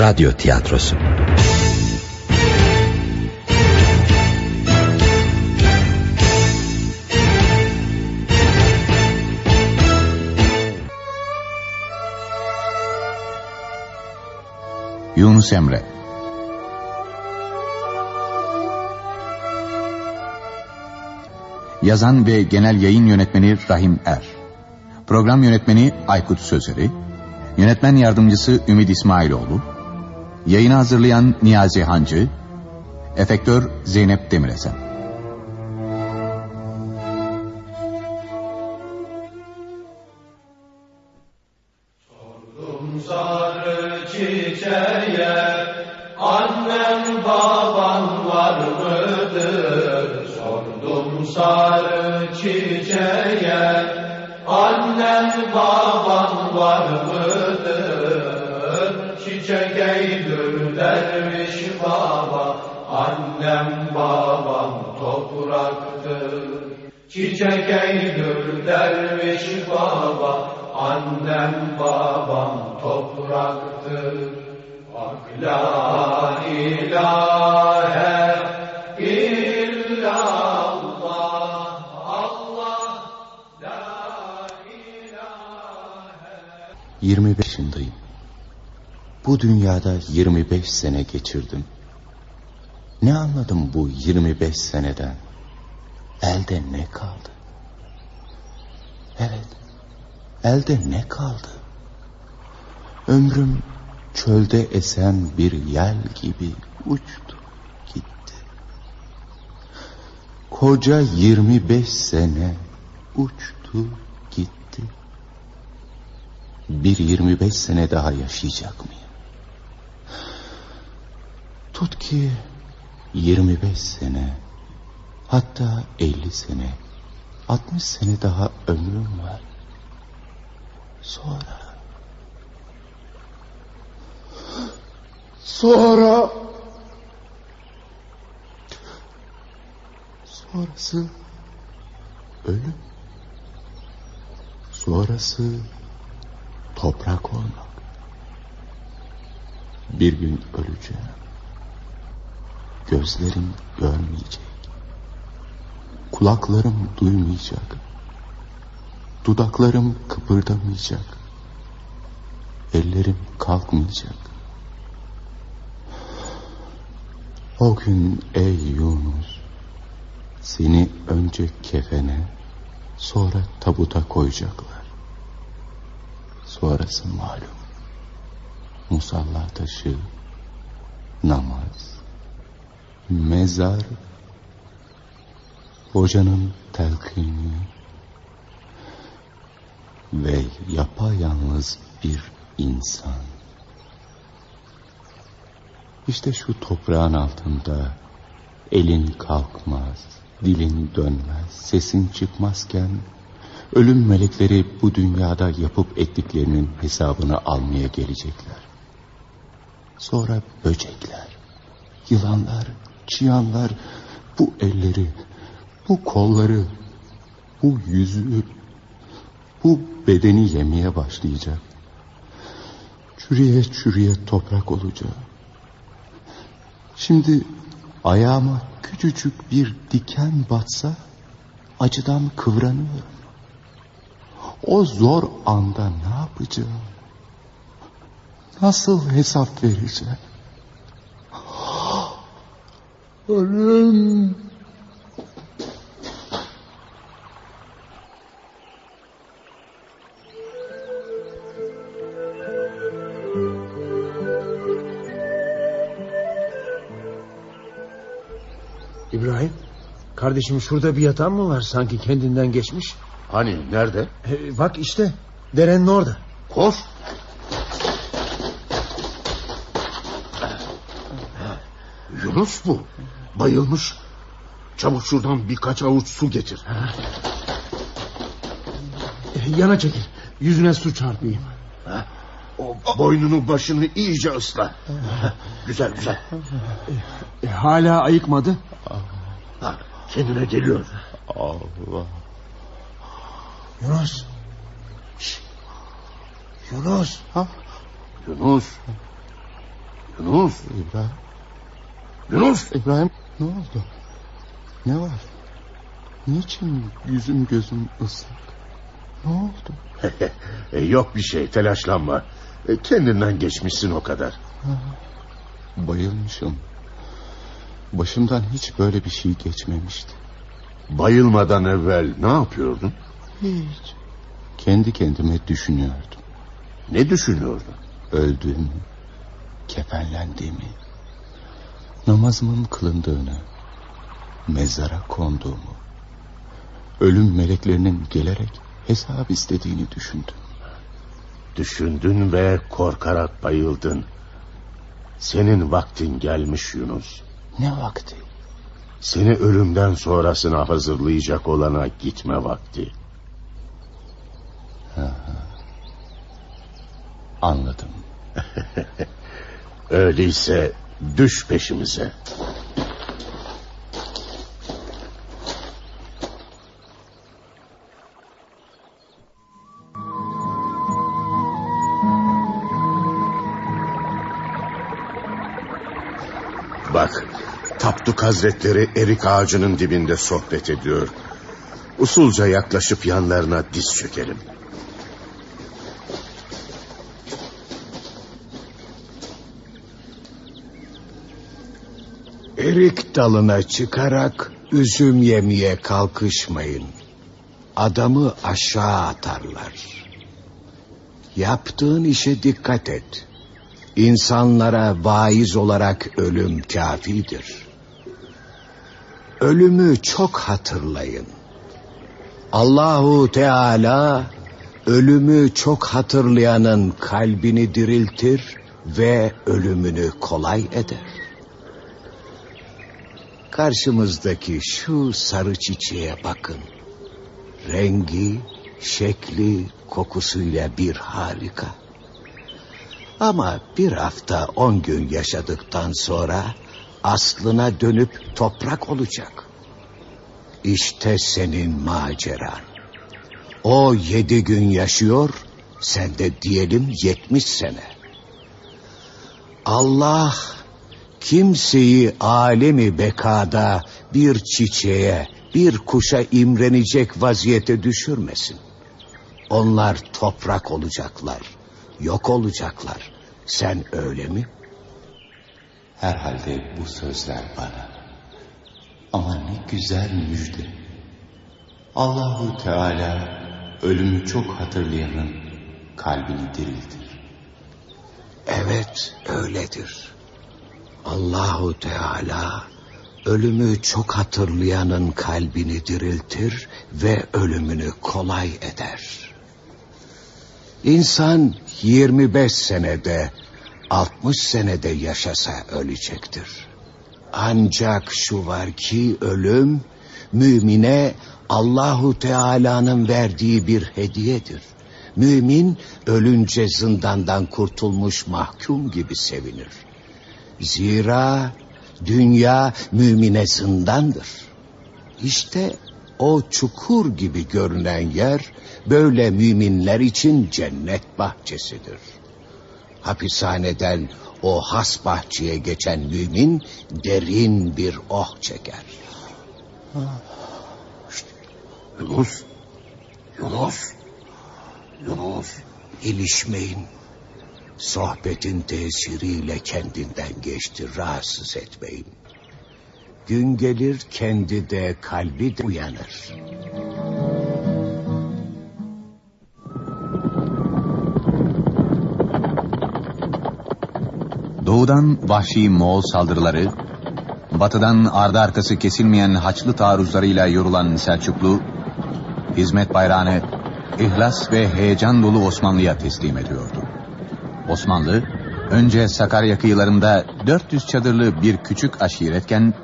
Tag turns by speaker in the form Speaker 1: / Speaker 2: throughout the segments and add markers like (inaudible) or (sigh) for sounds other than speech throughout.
Speaker 1: Radyo Tiyatrosu.
Speaker 2: Yunus Emre. Yazan ve genel yayın yönetmeni Rahim Er. Program yönetmeni Aykut Sözeri. Yönetmen yardımcısı Ümit İsmailoğlu Yayını hazırlayan Niyazi Hancı Efektör Zeynep Demiresen
Speaker 3: çiçeğe Annem baban var mıdır? Çiçek eylül derviş baba. Annem babam topraktır Çiçek eylül derviş baba. Annem babam topraktır Ak la ilahe illallah. Allah la ilahe.
Speaker 4: 25 yaşındayım. Bu dünyada 25 sene geçirdim. Ne anladım bu 25 seneden? Elde ne kaldı? Evet, elde ne kaldı? Ömrüm çölde esen bir yel gibi uçtu gitti. Koca 25 sene uçtu gitti. Bir 25 sene daha yaşayacak mıyım? Tut ki 25 sene, hatta 50 sene, 60 sene daha ömrüm var. Sonra... Sonra... Sonrası... Ölüm. Sonrası... Toprak olmak. Bir gün öleceğim. Gözlerim görmeyecek. Kulaklarım duymayacak. Dudaklarım kıpırdamayacak. Ellerim kalkmayacak. O gün ey Yunus, seni önce kefene, sonra tabuta koyacaklar. Sonrası malum. Musalla taşı, namaz, mezar, hocanın telkini ve yapayalnız bir insan. İşte şu toprağın altında elin kalkmaz, dilin dönmez, sesin çıkmazken ölüm melekleri bu dünyada yapıp ettiklerinin hesabını almaya gelecekler. Sonra böcekler, yılanlar, çıyanlar bu elleri, bu kolları, bu yüzü, bu bedeni yemeye başlayacak. Çürüye çürüye toprak olacak. Şimdi ayağıma küçücük bir diken batsa acıdan kıvranıyorum. O zor anda ne yapacağım? Nasıl hesap vereceğim? Ölüm.
Speaker 5: İbrahim, kardeşim şurada bir yatan mı var sanki kendinden geçmiş?
Speaker 6: Hani nerede?
Speaker 5: E, bak işte, derenin orada.
Speaker 6: Koş. Yunus bu. Bayılmış. Çabuk şuradan birkaç avuç su getir.
Speaker 5: E, yana çekil, yüzüne su çarpayım.
Speaker 6: O boynunu başını iyice ısla. güzel güzel.
Speaker 5: E, hala ayıkmadı.
Speaker 6: Ha, kendine geliyor.
Speaker 4: Allah.
Speaker 5: Yunus. Şşt. Yunus. Ha?
Speaker 6: Yunus. Yunus,
Speaker 4: İbrahim,
Speaker 6: Yunus.
Speaker 4: İbrahim ne oldu? Ne var? Niçin yüzüm gözüm ıslak? Ne oldu? (laughs)
Speaker 6: E, yok bir şey telaşlanma. E, kendinden geçmişsin o kadar.
Speaker 4: Bayılmışım. Başımdan hiç böyle bir şey geçmemişti.
Speaker 6: Bayılmadan evvel ne yapıyordun?
Speaker 4: Hiç. Kendi kendime düşünüyordum.
Speaker 6: Ne düşünüyordun?
Speaker 4: Öldüğümü, kefenlendiğimi, namazımın kılındığını, mezara konduğumu, ölüm meleklerinin gelerek hesap istediğini düşündüm.
Speaker 6: Düşündün ve korkarak bayıldın. Senin vaktin gelmiş Yunus.
Speaker 4: Ne vakti?
Speaker 6: Seni ölümden sonrasına hazırlayacak olana gitme vakti.
Speaker 4: Anladım. (laughs)
Speaker 6: Öyleyse düş peşimize. Bak, Tapduk Hazretleri erik ağacının dibinde sohbet ediyor. Usulca yaklaşıp yanlarına diz çökelim.
Speaker 1: Erik dalına çıkarak üzüm yemeye kalkışmayın. Adamı aşağı atarlar. Yaptığın işe dikkat et. İnsanlara vaiz olarak ölüm kafidir. Ölümü çok hatırlayın. Allahu Teala ölümü çok hatırlayanın kalbini diriltir ve ölümünü kolay eder. Karşımızdaki şu sarı çiçeğe bakın. Rengi, şekli, kokusuyla bir harika. Ama bir hafta on gün yaşadıktan sonra aslına dönüp toprak olacak. İşte senin maceran. O yedi gün yaşıyor, sen de diyelim yetmiş sene. Allah kimseyi alemi bekada bir çiçeğe, bir kuşa imrenecek vaziyete düşürmesin. Onlar toprak olacaklar, yok olacaklar. Sen öyle mi?
Speaker 4: Herhalde bu sözler bana. Ama ne güzel müjde. Allahu Teala ölümü çok hatırlayanın kalbini diriltir.
Speaker 1: Evet, öyledir. Allahu Teala ölümü çok hatırlayanın kalbini diriltir ve ölümünü kolay eder. İnsan 25 senede 60 senede yaşasa ölecektir. Ancak şu var ki ölüm mümine Allahu Teala'nın verdiği bir hediyedir. Mümin ölünce zindandan kurtulmuş mahkum gibi sevinir. Zira dünya mümine zindandır. İşte o çukur gibi görünen yer böyle müminler için cennet bahçesidir. Hapishaneden o has bahçeye geçen mümin derin bir oh çeker.
Speaker 6: Yunus, Yunus, Yunus.
Speaker 1: İlişmeyin. Sohbetin tesiriyle kendinden geçti. Rahatsız etmeyin. Gün gelir kendi de kalbi de uyanır.
Speaker 2: Doğudan vahşi Moğol saldırıları, batıdan ardı arkası kesilmeyen haçlı taarruzlarıyla yorulan Selçuklu, hizmet bayrağını ihlas ve heyecan dolu Osmanlı'ya teslim ediyordu. Osmanlı, önce Sakarya kıyılarında 400 çadırlı bir küçük aşiretken,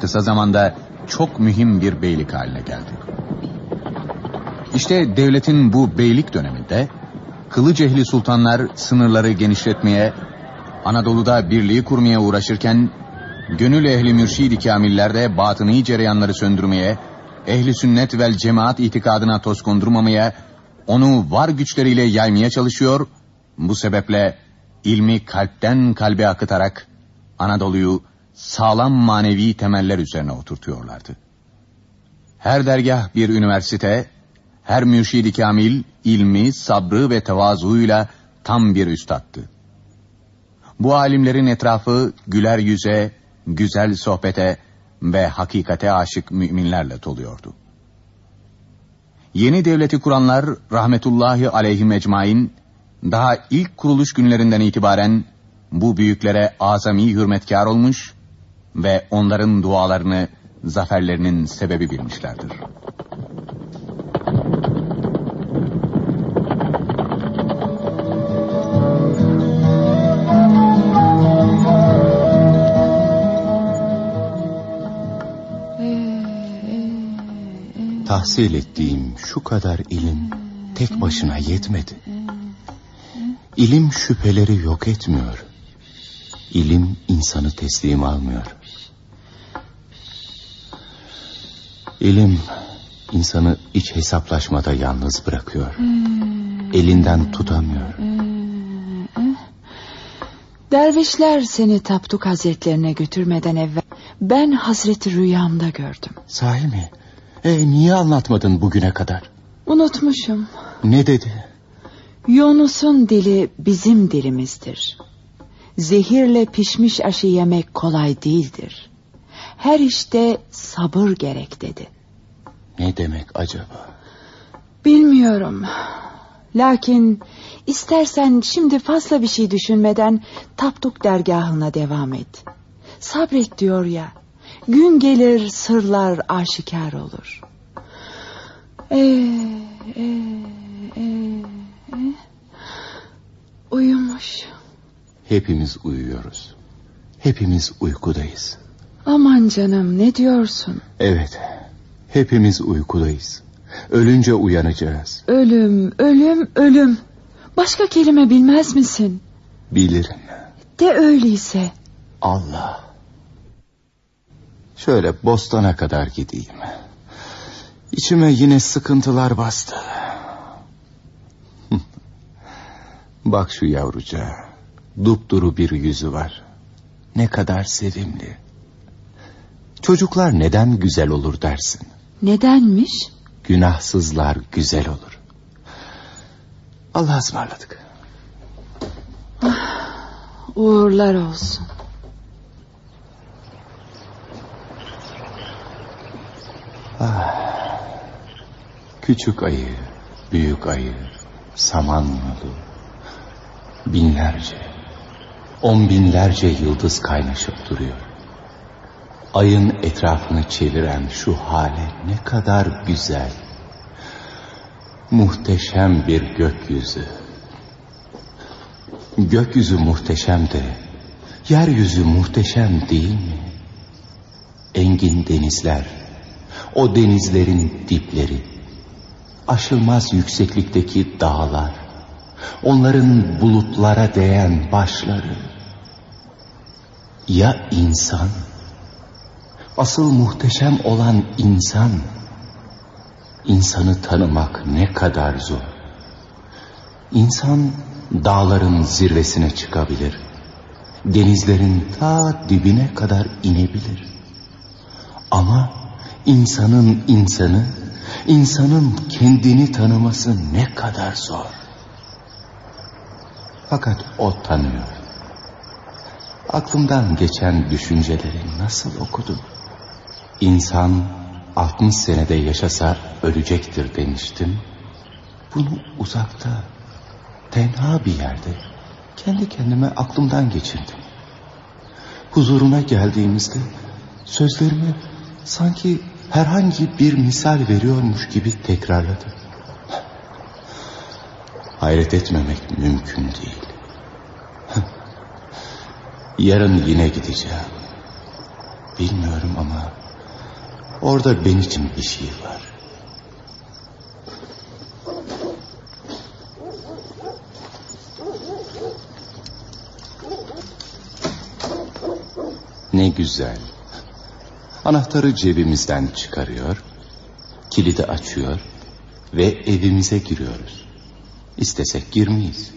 Speaker 2: kısa zamanda çok mühim bir beylik haline geldi. İşte devletin bu beylik döneminde, Kılıcehli sultanlar sınırları genişletmeye, Anadolu'da birliği kurmaya uğraşırken, gönül ehli mürşid-i kamiller de batıni cereyanları söndürmeye, ehli sünnet vel cemaat itikadına toz kondurmamaya, onu var güçleriyle yaymaya çalışıyor, bu sebeple ilmi kalpten kalbe akıtarak Anadolu'yu sağlam manevi temeller üzerine oturtuyorlardı. Her dergah bir üniversite, her mürşidi kamil ilmi, sabrı ve tevazuuyla tam bir üstattı. Bu alimlerin etrafı güler yüze, güzel sohbete ve hakikate aşık müminlerle doluyordu. Yeni devleti kuranlar rahmetullahi aleyhim ecmain daha ilk kuruluş günlerinden itibaren bu büyüklere azami hürmetkar olmuş ve onların dualarını zaferlerinin sebebi bilmişlerdir.
Speaker 4: Tahsil ettiğim şu kadar ilim tek başına yetmedi. İlim şüpheleri yok etmiyor. İlim insanı teslim almıyor. İlim insanı iç hesaplaşmada yalnız bırakıyor. Elinden tutamıyor.
Speaker 7: Dervişler seni Tapduk Hazretlerine götürmeden evvel ben Hazreti rüyamda gördüm.
Speaker 4: Sahi mi? E, niye anlatmadın bugüne kadar?
Speaker 7: Unutmuşum.
Speaker 4: Ne dedi?
Speaker 7: Yunus'un dili bizim dilimizdir. Zehirle pişmiş aşı yemek kolay değildir. Her işte sabır gerek dedi.
Speaker 4: Ne demek acaba?
Speaker 7: Bilmiyorum. Lakin istersen şimdi fazla bir şey düşünmeden Tapduk dergahına devam et. Sabret diyor ya. Gün gelir sırlar aşikar olur. Ee, e, e, e. Uyumuş.
Speaker 4: Hepimiz uyuyoruz. Hepimiz uykudayız.
Speaker 7: Aman canım ne diyorsun?
Speaker 4: Evet. Hepimiz uykudayız. Ölünce uyanacağız.
Speaker 7: Ölüm, ölüm, ölüm. Başka kelime bilmez misin?
Speaker 4: Bilirim.
Speaker 7: De öyleyse.
Speaker 4: Allah. Şöyle bostana kadar gideyim. İçime yine sıkıntılar bastı. Bak şu yavruca. Dupduru bir yüzü var. Ne kadar sevimli. Çocuklar neden güzel olur dersin?
Speaker 7: Nedenmiş?
Speaker 4: Günahsızlar güzel olur. Allah'a ısmarladık.
Speaker 7: Uğurlar olsun.
Speaker 4: Küçük ayı, büyük ayı, samanyolu, binlerce, on binlerce yıldız kaynaşıp duruyor. Ayın etrafını çeviren şu hale ne kadar güzel. Muhteşem bir gökyüzü. Gökyüzü muhteşem de, yeryüzü muhteşem değil mi? Engin denizler, o denizlerin dipleri, aşılmaz yükseklikteki dağlar, onların bulutlara değen başları. Ya insan? Asıl muhteşem olan insan. İnsanı tanımak ne kadar zor. İnsan dağların zirvesine çıkabilir. Denizlerin ta dibine kadar inebilir. Ama insanın insanı, insanın kendini tanıması ne kadar zor. Fakat o tanıyor. Aklımdan geçen düşünceleri nasıl okudum? İnsan 60 senede yaşasa ölecektir demiştim. Bunu uzakta, tenha bir yerde kendi kendime aklımdan geçirdim. Huzuruna geldiğimizde sözlerimi sanki herhangi bir misal veriyormuş gibi tekrarladı. Hayret etmemek mümkün değil. (laughs) Yarın yine gideceğim. Bilmiyorum ama orada benim için bir şey var. Ne güzel. Anahtarı cebimizden çıkarıyor, kilidi açıyor ve evimize giriyoruz. İstesek girmeyiz.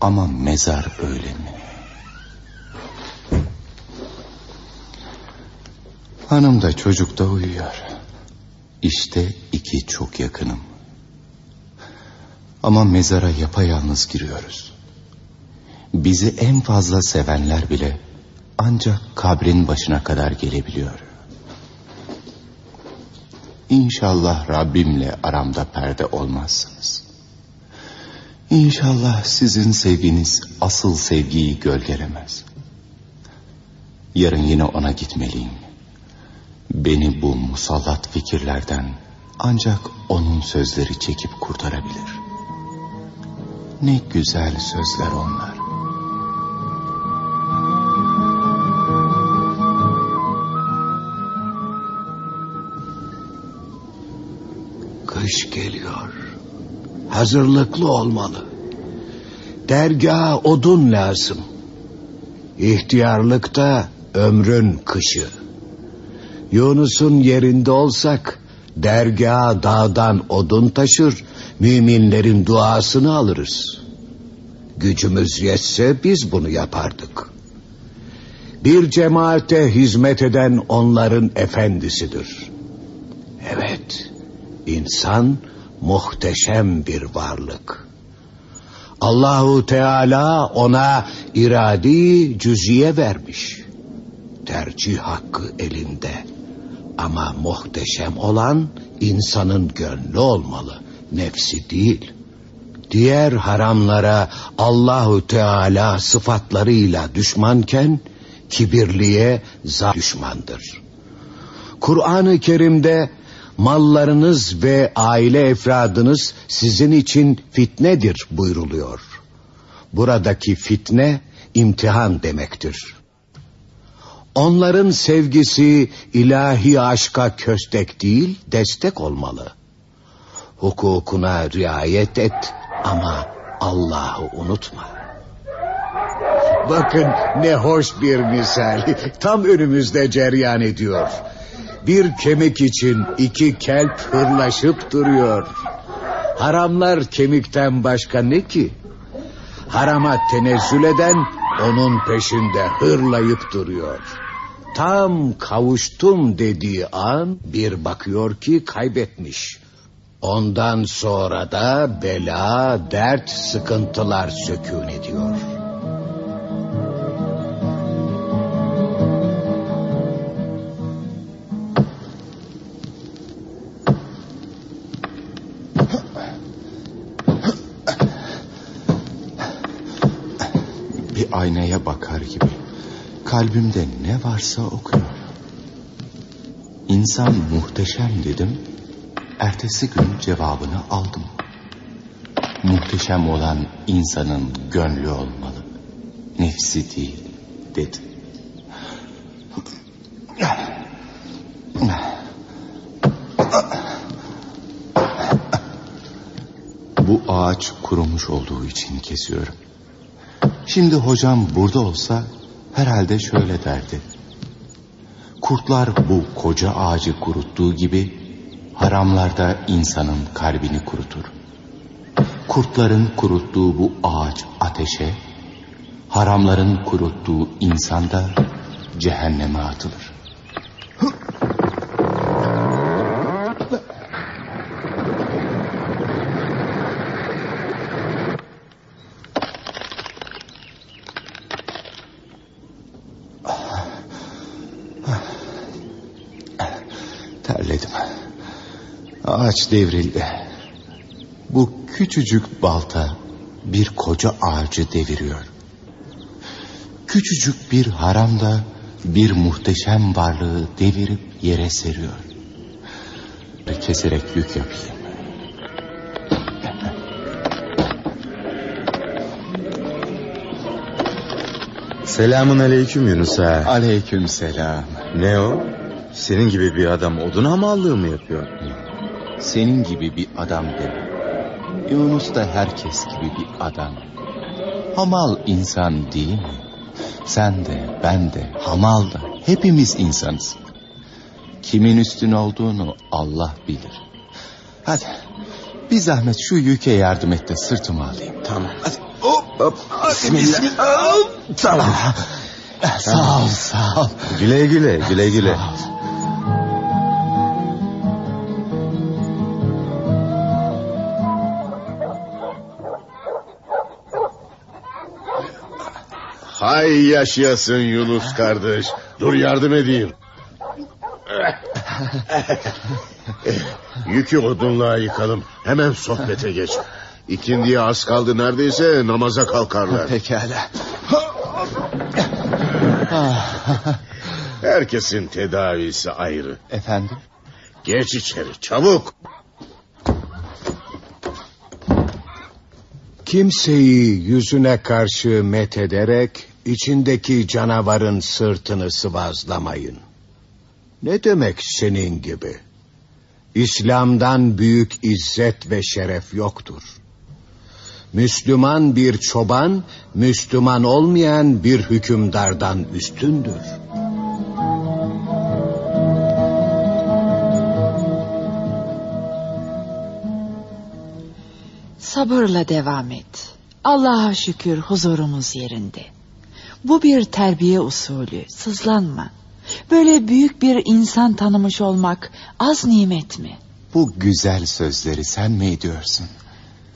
Speaker 4: Ama mezar öyle mi? Hanım da çocuk da uyuyor. İşte iki çok yakınım. Ama mezara yapayalnız giriyoruz. Bizi en fazla sevenler bile ancak kabrin başına kadar gelebiliyor. İnşallah Rabbimle aramda perde olmazsınız. İnşallah sizin sevginiz asıl sevgiyi gölgelemez. Yarın yine ona gitmeliyim. Beni bu musallat fikirlerden ancak onun sözleri çekip kurtarabilir. Ne güzel sözler onlar.
Speaker 1: Kış geliyor. Hazırlıklı olmalı. Dergaha odun lazım. İhtiyarlıkta ömrün kışı. Yunus'un yerinde olsak dergaha dağdan odun taşır, müminlerin duasını alırız. Gücümüz yetse biz bunu yapardık. Bir cemaate hizmet eden onların efendisidir. Evet, insan muhteşem bir varlık. Allahu Teala ona iradi cüziye vermiş. Tercih hakkı elinde. Ama muhteşem olan insanın gönlü olmalı, nefsi değil. Diğer haramlara Allahu Teala sıfatlarıyla düşmanken kibirliye za düşmandır. Kur'an-ı Kerim'de mallarınız ve aile efradınız sizin için fitnedir buyruluyor. Buradaki fitne imtihan demektir. Onların sevgisi ilahi aşka köstek değil destek olmalı. Hukukuna riayet et ama Allah'ı unutma. Bakın ne hoş bir misal. Tam önümüzde ceryan ediyor. Bir kemik için iki kelp hırlaşıp duruyor. Haramlar kemikten başka ne ki? Harama tenezzül eden onun peşinde hırlayıp duruyor. Tam kavuştum dediği an bir bakıyor ki kaybetmiş. Ondan sonra da bela, dert, sıkıntılar sökün ediyor.
Speaker 4: Kalbimde ne varsa okuyor. İnsan muhteşem dedim. Ertesi gün cevabını aldım. Muhteşem olan insanın gönlü olmalı. Nefsi değil dedi. Bu ağaç kurumuş olduğu için kesiyorum. Şimdi hocam burada olsa herhalde şöyle derdi. Kurtlar bu koca ağacı kuruttuğu gibi haramlarda insanın kalbini kurutur. Kurtların kuruttuğu bu ağaç ateşe, haramların kuruttuğu insan da cehenneme atılır. Ağaç devrildi. Bu küçücük balta bir koca ağacı deviriyor. Küçücük bir haram da bir muhteşem varlığı devirip yere seriyor. Keserek yük yapayım. (laughs)
Speaker 8: Selamun aleyküm Yunus ağa.
Speaker 4: Aleyküm selam.
Speaker 8: Ne o? Senin gibi bir adam odun hamallığı mı yapıyor?
Speaker 4: Senin gibi bir adam deme. Yunus da herkes gibi bir adam. Hamal insan değil mi? Sen de ben de hamal da hepimiz insanız. Kimin üstün olduğunu Allah bilir. Hadi bir zahmet şu yüke yardım et de sırtımı alayım.
Speaker 8: Tamam.
Speaker 4: Hadi hop.
Speaker 8: Hop, bismillah. Hop, tamam.
Speaker 4: Sağ ol, sağ ol.
Speaker 8: Güle güle, güle güle.
Speaker 6: Hay yaşayasın Yunus kardeş. Dur yardım edeyim. Yükü odunluğa yıkalım. Hemen sohbete geç. İkindiye az kaldı neredeyse namaza kalkarlar. (laughs)
Speaker 4: Pekala.
Speaker 6: Herkesin tedavisi ayrı.
Speaker 4: Efendim?
Speaker 6: Geç içeri çabuk.
Speaker 1: Kimseyi yüzüne karşı met ederek içindeki canavarın sırtını sıvazlamayın. Ne demek senin gibi? İslam'dan büyük izzet ve şeref yoktur. Müslüman bir çoban, Müslüman olmayan bir hükümdardan üstündür.
Speaker 7: Sabırla devam et. Allah'a şükür huzurumuz yerinde. Bu bir terbiye usulü, sızlanma. Böyle büyük bir insan tanımış olmak az nimet mi?
Speaker 4: Bu güzel sözleri sen mi ediyorsun?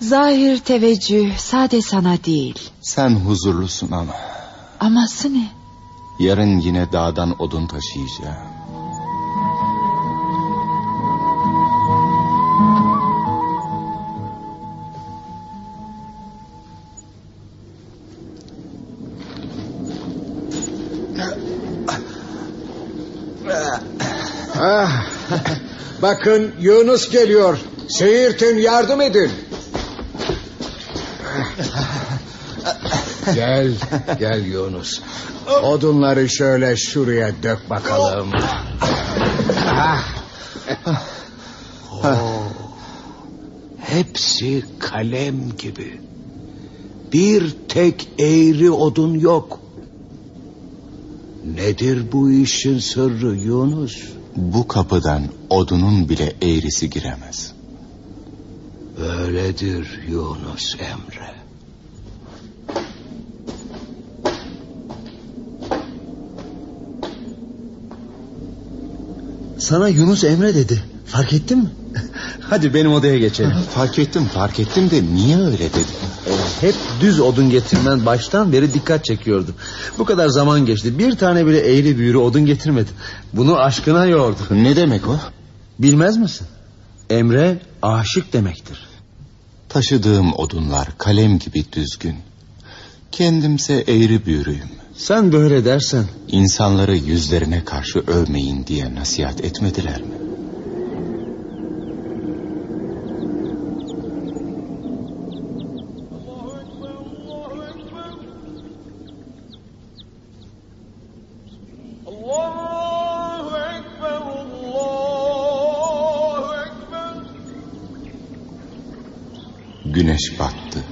Speaker 7: Zahir teveccüh sade sana değil.
Speaker 4: Sen huzurlusun ama.
Speaker 7: Aması ne?
Speaker 4: Yarın yine dağdan odun taşıyacağım.
Speaker 1: Bakın Yunus geliyor. Seyirtin yardım edin. gel, gel Yunus. Odunları şöyle şuraya dök bakalım. Oo, hepsi kalem gibi. Bir tek eğri odun yok. Nedir bu işin sırrı Yunus?
Speaker 4: Bu kapıdan odunun bile eğrisi giremez.
Speaker 1: Öyledir Yunus Emre.
Speaker 5: Sana Yunus Emre dedi. Fark ettin mi? (laughs) Hadi benim odaya geçelim. (laughs)
Speaker 4: Fark ettim fark ettim de niye öyle dedin?
Speaker 5: Hep düz odun getirmen baştan beri dikkat çekiyordu. Bu kadar zaman geçti. Bir tane bile eğri büğrü odun getirmedin. Bunu aşkına yordu.
Speaker 4: Ne demek o?
Speaker 5: Bilmez misin? Emre aşık demektir.
Speaker 4: Taşıdığım odunlar kalem gibi düzgün. Kendimse eğri büğrüyüm.
Speaker 5: Sen böyle dersen
Speaker 4: İnsanları yüzlerine karşı övmeyin diye nasihat etmediler mi? Güneş battı.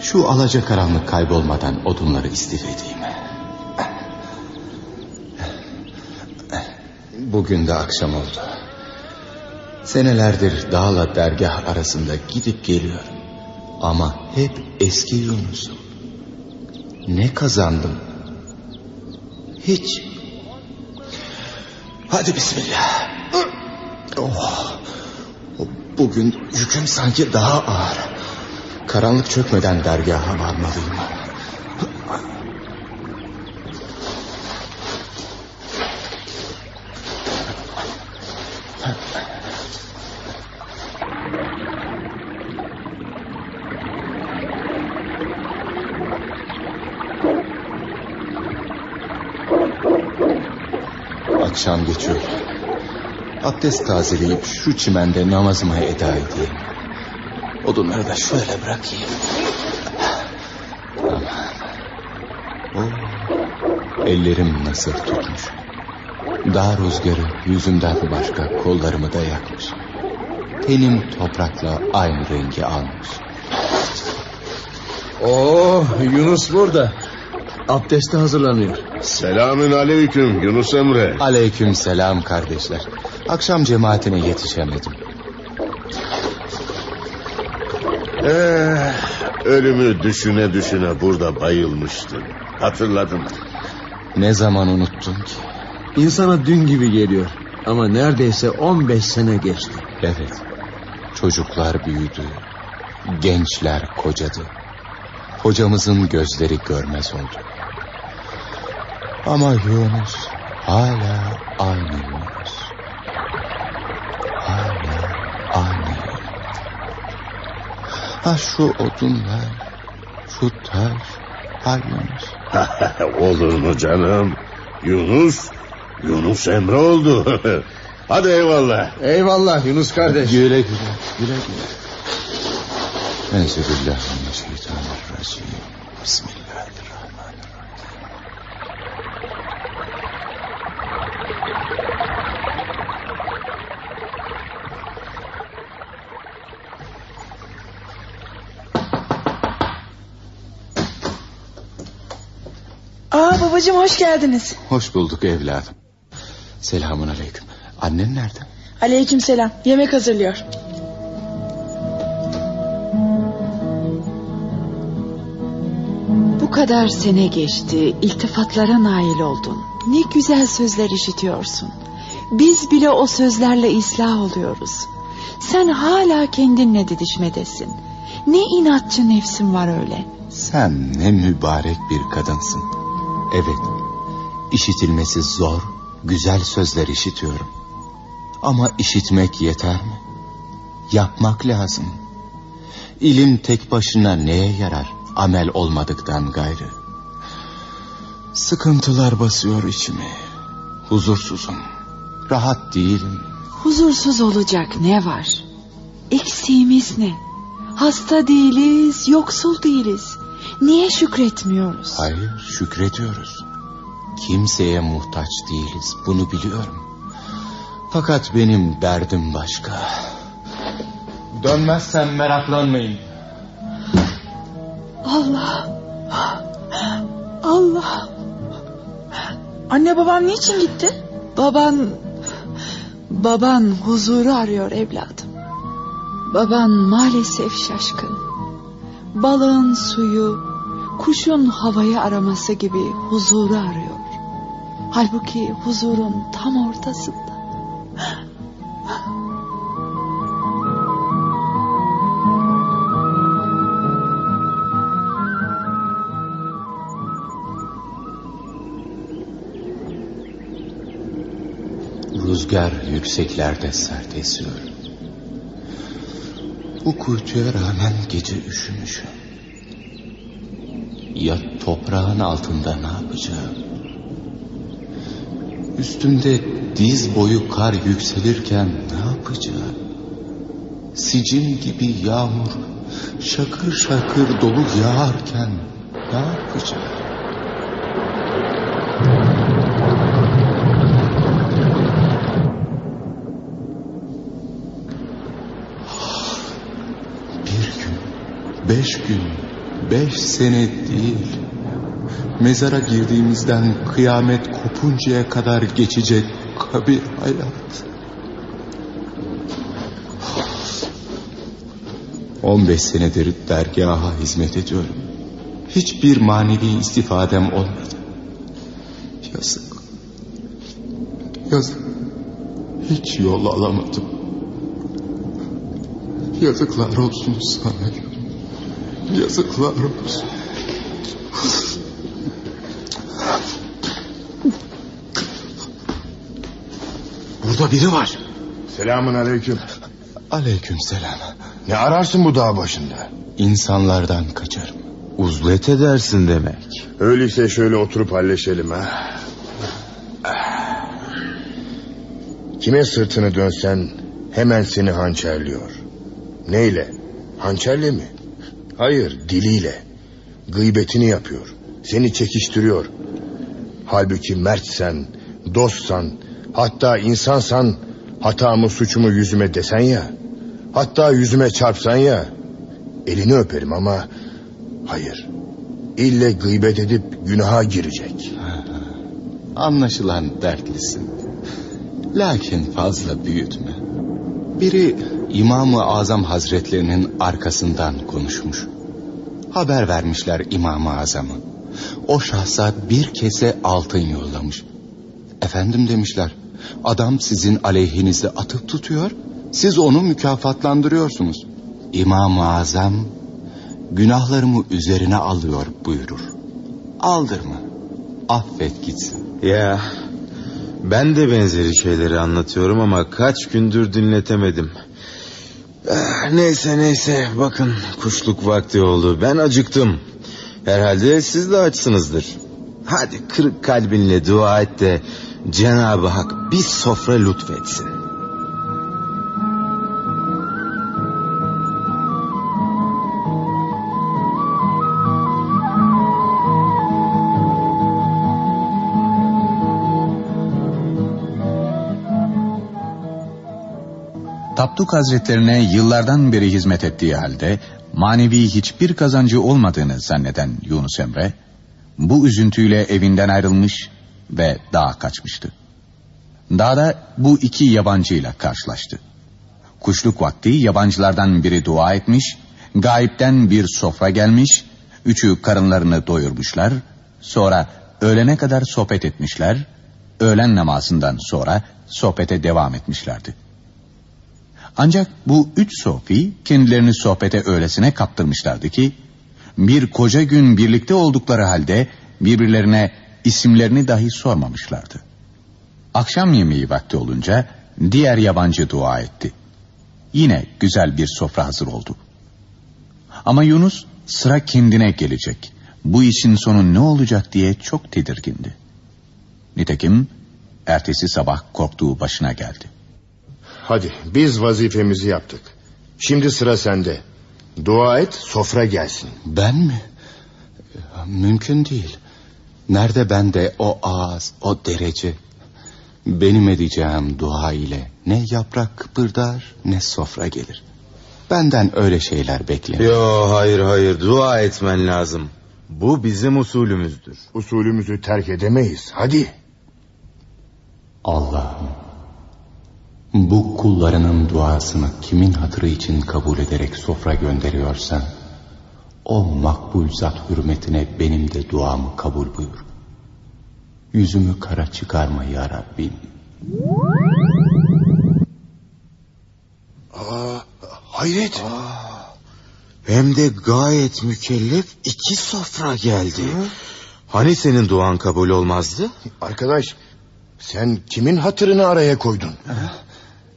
Speaker 4: Şu alacakaranlık kaybolmadan odunları istif edeyim. Bugün de akşam oldu. Senelerdir dağla dergah arasında gidip geliyorum. Ama hep eski Yunus'um. Ne kazandım? Hiç. Hadi bismillah. Oh. Bugün yüküm sanki daha ağır. Karanlık çökmeden dergaha varmalıyım. Akşam geçiyor. Abdest tazeleyip şu çimende namazımı eda edeyim. Odunları da şöyle bırakayım. Aman. Oh, ellerim nasıl tutmuş. Dağ rüzgarı yüzümden başka kollarımı da yakmış. Tenim toprakla aynı rengi almış.
Speaker 5: Oo Yunus burada. Abdeste hazırlanıyor.
Speaker 6: Selamün aleyküm Yunus Emre.
Speaker 4: Aleyküm selam kardeşler. Akşam cemaatine yetişemedim.
Speaker 6: Ee, Ölümü düşüne düşüne burada bayılmıştın. Hatırladım.
Speaker 4: Ne zaman unuttun ki?
Speaker 5: İnsana dün gibi geliyor. Ama neredeyse 15 sene geçti.
Speaker 4: Evet. Çocuklar büyüdü. Gençler kocadı. Hocamızın gözleri görmez oldu. Ama Yunus hala aynı Yunus. Ha şu odunlar, şu taş, ha Yunus. (laughs)
Speaker 6: Olur mu canım? Yunus, Yunus Emre oldu. (laughs) Hadi eyvallah.
Speaker 5: Eyvallah Yunus kardeş.
Speaker 4: Güle güle, güle güle. Enzebillahimineşşeytanirracim. Bismillahirrahmanirrahim.
Speaker 9: Aa babacığım hoş geldiniz.
Speaker 4: Hoş bulduk evladım. Selamun aleyküm. Annen nerede?
Speaker 9: Aleyküm selam. Yemek hazırlıyor.
Speaker 7: Bu kadar sene geçti, iltifatlara nail oldun. Ne güzel sözler işitiyorsun. Biz bile o sözlerle ıslah oluyoruz. Sen hala kendinle didişmedesin. Ne inatçı nefsin var öyle.
Speaker 4: Sen ne mübarek bir kadınsın. Evet, işitilmesi zor, güzel sözler işitiyorum. Ama işitmek yeter mi? Yapmak lazım. İlim tek başına neye yarar? Amel olmadıktan gayrı. Sıkıntılar basıyor içimi. Huzursuzum. Rahat değilim.
Speaker 7: Huzursuz olacak ne var? Eksiğimiz ne? Hasta değiliz, yoksul değiliz. Niye şükretmiyoruz?
Speaker 4: Hayır, şükrediyoruz. Kimseye muhtaç değiliz, bunu biliyorum. Fakat benim derdim başka. Dönmezsem meraklanmayın.
Speaker 7: Allah! Allah!
Speaker 9: Anne babam niçin gitti?
Speaker 7: Baban... Baban huzuru arıyor evladım. Baban maalesef şaşkın. Balığın suyu, kuşun havayı araması gibi huzuru arıyor. Halbuki huzurun tam ortasında.
Speaker 4: Rüzgar yükseklerde sert esiyor. Bu kuytuya rağmen gece üşümüşüm. Ya toprağın altında ne yapacağım? Üstümde diz boyu kar yükselirken ne yapacağım? Sicim gibi yağmur şakır şakır dolu yağarken ne yapacağım? Bir gün, beş gün, beş sene değil. Mezara girdiğimizden kıyamet kopuncaya kadar geçecek kabir hayat. On beş senedir dergaha hizmet ediyorum. Hiçbir manevi istifadem olmadı. Yazık. Yazık. Hiç yol alamadım. Yazıklar olsun sana. Yazıklar olsun.
Speaker 6: Burada biri var. Selamun aleyküm.
Speaker 4: Aleyküm selam.
Speaker 6: Ne ararsın bu dağ başında?
Speaker 4: İnsanlardan kaçarım.
Speaker 8: Uzlet edersin demek.
Speaker 6: Öyleyse şöyle oturup halleşelim ha. Kime sırtını dönsen hemen seni hançerliyor. Neyle? Hançerle mi? Hayır diliyle. Gıybetini yapıyor. Seni çekiştiriyor. Halbuki mertsen, dostsan, hatta insansan hatamı suçumu yüzüme desen ya. Hatta yüzüme çarpsan ya. Elini öperim ama hayır. İlle gıybet edip günaha girecek.
Speaker 4: Anlaşılan dertlisin. Lakin fazla büyütme. Biri İmam-ı Azam Hazretlerinin arkasından konuşmuş. Haber vermişler İmam-ı Azam'ı. O şahsa bir kese altın yollamış. Efendim demişler. Adam sizin aleyhinizde atıp tutuyor. Siz onu mükafatlandırıyorsunuz. İmam-ı Azam günahlarımı üzerine alıyor buyurur. Aldırma. Affet gitsin.
Speaker 8: Ya ben de benzeri şeyleri anlatıyorum ama kaç gündür dinletemedim. Ah, Neyse neyse bakın kuşluk vakti oldu ben acıktım. Herhalde siz de açsınızdır. Hadi kırık kalbinle dua et de Cenab-ı Hak bir sofra lütfetsin.
Speaker 2: Tapduk Hazretlerine yıllardan beri hizmet ettiği halde manevi hiçbir kazancı olmadığını zanneden Yunus Emre, bu üzüntüyle evinden ayrılmış ve dağa kaçmıştı. Dağda bu iki yabancıyla karşılaştı. Kuşluk vakti yabancılardan biri dua etmiş, gayipten bir sofra gelmiş, üçü karınlarını doyurmuşlar, sonra öğlene kadar sohbet etmişler, öğlen namazından sonra sohbete devam etmişlerdi. Ancak bu üç sofi kendilerini sohbete öylesine kaptırmışlardı ki bir koca gün birlikte oldukları halde birbirlerine isimlerini dahi sormamışlardı. Akşam yemeği vakti olunca diğer yabancı dua etti. Yine güzel bir sofra hazır oldu. Ama Yunus sıra kendine gelecek. Bu işin sonu ne olacak diye çok tedirgindi. Nitekim ertesi sabah korktuğu başına geldi.
Speaker 6: Hadi biz vazifemizi yaptık. Şimdi sıra sende. Dua et sofra gelsin.
Speaker 4: Ben mi? Mümkün değil. Nerede bende o ağız, o derece? Benim edeceğim dua ile ne yaprak kıpırdar ne sofra gelir. Benden öyle şeyler bekleme.
Speaker 8: Yo hayır hayır dua etmen lazım. Bu bizim usulümüzdür.
Speaker 6: Usulümüzü terk edemeyiz. Hadi.
Speaker 4: Allah'ım bu kullarının duasını kimin hatırı için kabul ederek sofra gönderiyorsan o makbul zat hürmetine benim de duamı kabul buyur. Yüzümü kara çıkarma ya Rabbim.
Speaker 6: Aa, hayret.
Speaker 8: Hem de gayet mükellef iki sofra geldi. Hani senin duan kabul olmazdı?
Speaker 6: Arkadaş sen kimin hatırını araya koydun?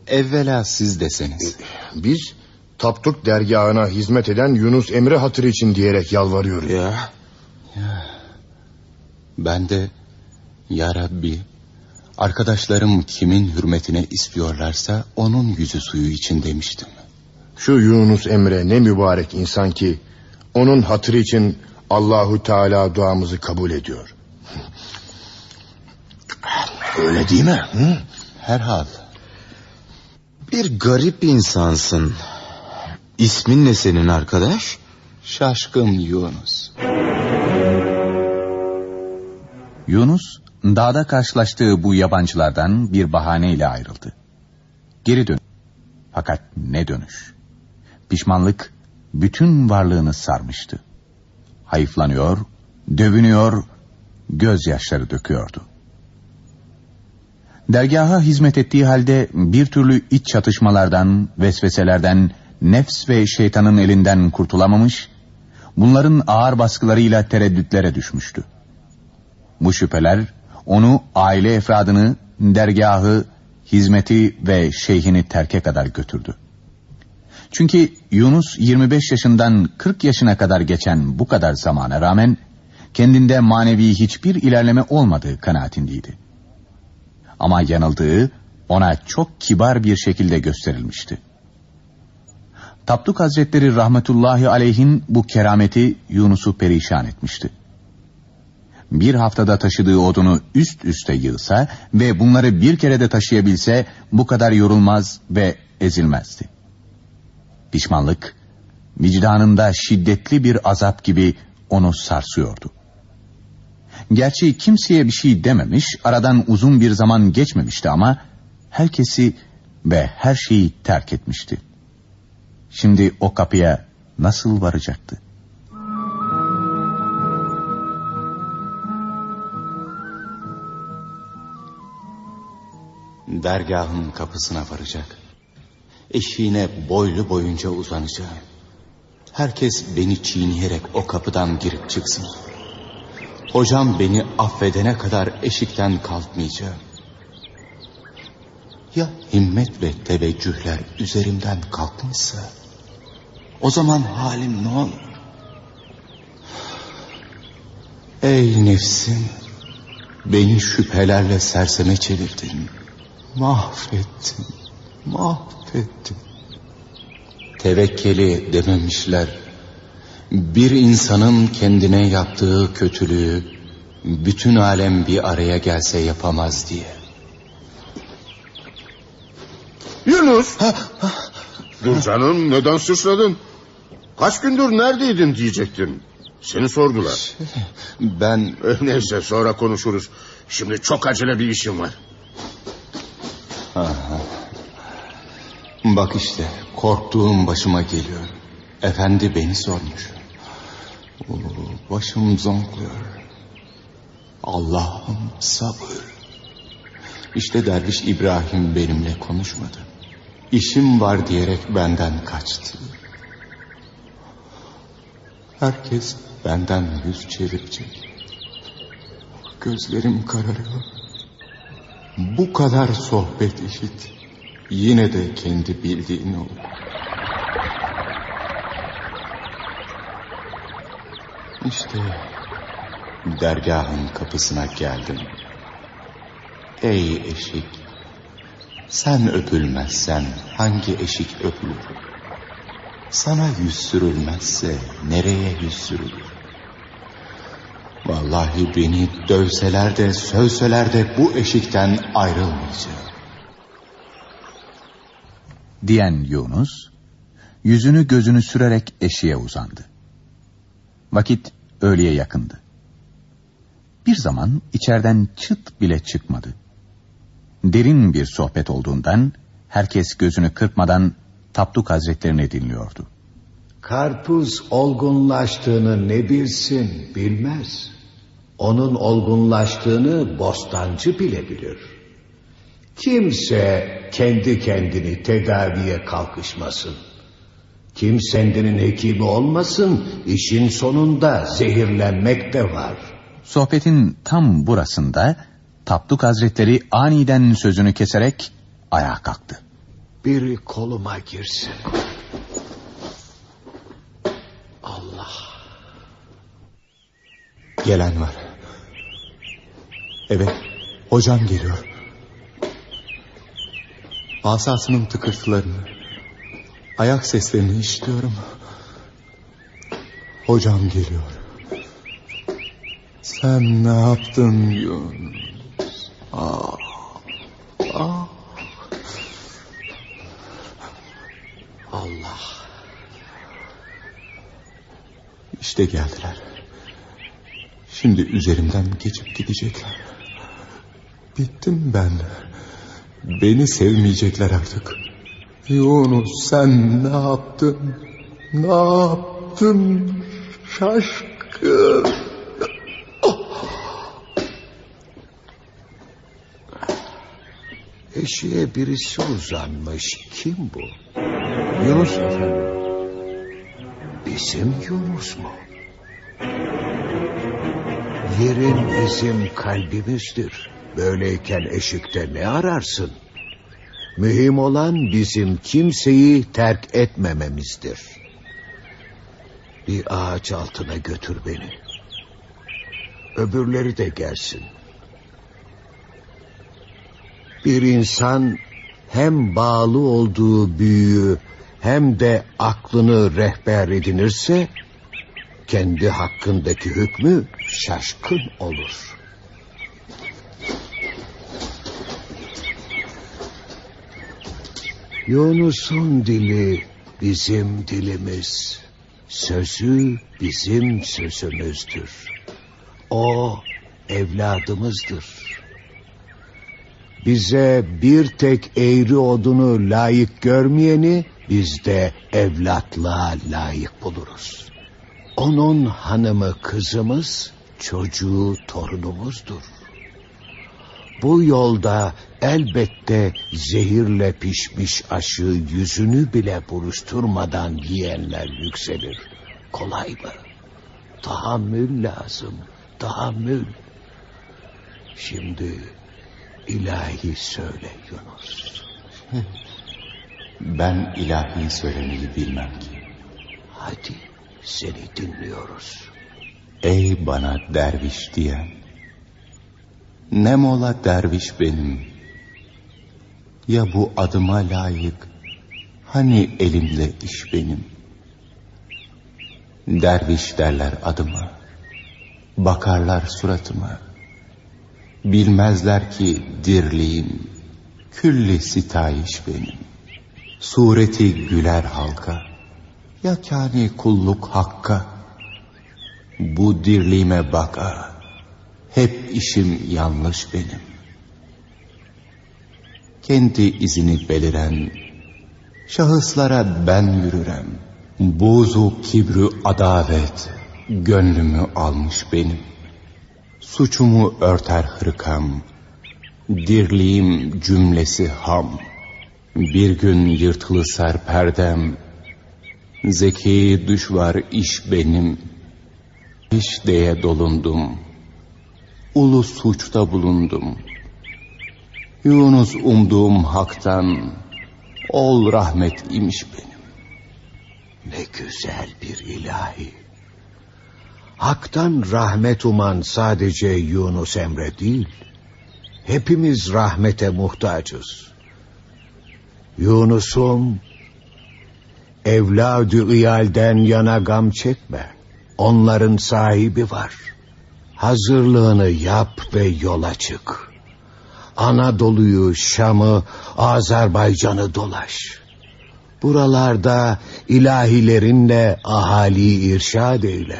Speaker 4: Evvela siz deseniz.
Speaker 6: Biz Tapduk dergahına hizmet eden Yunus Emre hatırı için diyerek yalvarıyoruz.
Speaker 8: Ya
Speaker 4: Ben de ya Rabbi arkadaşlarım kimin hürmetine istiyorlarsa onun yüzü suyu için demiştim.
Speaker 6: Şu Yunus Emre ne mübarek insan ki onun hatırı için Allahu Teala duamızı kabul ediyor. Öyle değil mi? Hı?
Speaker 4: Herhal.
Speaker 8: Bir garip insansın. İsmin ne senin arkadaş?
Speaker 4: Şaşkın Yunus.
Speaker 2: Yunus dağda karşılaştığı bu yabancılardan bir bahaneyle ayrıldı. Geri dön. Fakat ne dönüş. Pişmanlık bütün varlığını sarmıştı. Hayıflanıyor, dövünüyor, gözyaşları döküyordu. Dergaha hizmet ettiği halde bir türlü iç çatışmalardan, vesveselerden, nefs ve şeytanın elinden kurtulamamış, bunların ağır baskılarıyla tereddütlere düşmüştü. Bu şüpheler onu aile efradını, dergahı, hizmeti ve şeyhini terke kadar götürdü. Çünkü Yunus 25 yaşından 40 yaşına kadar geçen bu kadar zamana rağmen kendinde manevi hiçbir ilerleme olmadığı kanaatindeydi. Ama yanıldığı ona çok kibar bir şekilde gösterilmişti. Tapduk Hazretleri rahmetullahi aleyhin bu kerameti Yunus'u perişan etmişti. Bir haftada taşıdığı odunu üst üste yığsa ve bunları bir kerede taşıyabilse bu kadar yorulmaz ve ezilmezdi. Pişmanlık, vicdanında şiddetli bir azap gibi onu sarsıyordu. Gerçi kimseye bir şey dememiş, aradan uzun bir zaman geçmemişti ama herkesi ve her şeyi terk etmişti. Şimdi o kapıya nasıl varacaktı?
Speaker 4: Dergahın kapısına varacak. Eşiğine boylu boyunca uzanacağım. Herkes beni çiğneyerek o kapıdan girip çıksın. Hocam beni affedene kadar eşikten kalkmayacağım. Ya himmet ve teveccühler üzerimden kalkmışsa... ...o zaman halim ne olur? Ey nefsim... ...beni şüphelerle serseme çevirdin. Mahvettin, mahvettin. Tevekkeli dememişler. Bir insanın kendine yaptığı kötülüğü bütün alem bir araya gelse yapamaz diye.
Speaker 6: Yunus. Dur canım neden sıçradın? Kaç gündür neredeydin diyecektin. Seni sordular. (laughs)
Speaker 4: Ben (laughs)
Speaker 6: Neyse sonra konuşuruz. Şimdi çok acele bir işim var.
Speaker 4: bak işte korktuğum başıma geliyor. Efendi beni sormuş. Başım zonkluyor. Allah'ım sabır. İşte derviş İbrahim benimle konuşmadı. İşim var diyerek benden kaçtı. Herkes benden yüz çevirecek. Gözlerim kararıyor. Bu kadar sohbet işit. Yine de kendi bildiğin olur. İşte dergahın kapısına geldim. Ey eşik, sen öpülmezsen hangi eşik öpülür? Sana yüz sürülmezse nereye yüz sürülür? Vallahi beni dövseler de sövseler de bu eşikten ayrılmayacağım.
Speaker 2: Diyen Yunus, yüzünü gözünü sürerek eşiğe uzandı. Vakit öğleye yakındı. Bir zaman içeriden çıt bile çıkmadı. Derin bir sohbet olduğundan herkes gözünü kırpmadan Tapduk Hazretlerini dinliyordu.
Speaker 1: Karpuz olgunlaştığını ne bilsin bilmez. Onun olgunlaştığını bostancı bile bilir. Kimse kendi kendini tedaviye kalkışmasın. Kimsenin hekimi olmasın, işin sonunda zehirlenmek de var.
Speaker 2: Sohbetin tam burasında Tapduk Hazretleri aniden sözünü keserek ayağa kalktı.
Speaker 1: Biri koluma girsin. Allah.
Speaker 4: Gelen var. Evet, hocam geliyor. Asasının tıkırtılarını, ayak seslerini işitiyorum. Hocam geliyor. Sen ne yaptın Yunus? Ah, ah.
Speaker 1: Allah.
Speaker 4: İşte geldiler. Şimdi üzerimden geçip gidecekler. Bittim ben. Beni sevmeyecekler artık. Yunus sen ne yaptın? Ne yaptın? Şaşkın.
Speaker 1: Eşiğe birisi uzanmış. Kim bu?
Speaker 5: Yunus efendim.
Speaker 1: Bizim Yunus mu? Yerin bizim kalbimizdir. Böyleyken eşikte ne ararsın? Mühim olan bizim kimseyi terk etmememizdir. Bir ağaç altına götür beni. Öbürleri de gelsin. Bir insan hem bağlı olduğu büyüğü hem de aklını rehber edinirse kendi hakkındaki hükmü şaşkın olur. Yunus'un dili bizim dilimiz, sözü bizim sözümüzdür. O evladımızdır. Bize bir tek eğri odunu layık görmeyeni biz de evlatlığa layık buluruz. Onun hanımı kızımız, çocuğu torunumuzdur. Bu yolda elbette zehirle pişmiş aşı yüzünü bile buruşturmadan yiyenler yükselir. Kolay mı? Tahammül lazım, tahammül. Şimdi ilahi söyle Yunus. (laughs)
Speaker 4: Ben ilahi söylemeyi bilmem ki.
Speaker 1: Hadi seni dinliyoruz.
Speaker 4: Ey bana derviş diyen. Ne mola derviş benim. Ya bu adıma layık. Hani elimde iş benim. Derviş derler adıma. Bakarlar suratıma. Bilmezler ki dirliğim. Külli sitayiş benim. Sureti güler halka. Ya kâni kulluk hakka. Bu dirliğime baka. İşim yanlış benim. Kendi izini beliren şahıslara ben yürürem. Buzu kibru adavet gönlümü almış benim. Suçumu örter hırkam. Dirliğim cümlesi ham. Bir gün yırtılı serperdem. Zeki düşvar iş benim. İş diye dolundum. Ulu suçta bulundum. Yunus umduğum haktan. Ol rahmet imiş benim.
Speaker 1: Ne güzel bir ilahi. Hak'tan rahmet uman sadece Yunus Emre değil. Hepimiz rahmete muhtacız. Yunus'um, evladı iyalden yana gam çekme. Onların sahibi var. Hazırlığını yap ve yola çık. Anadolu'yu, Şam'ı, Azerbaycan'ı dolaş. Buralarda ilahilerinle ahali irşad eyle.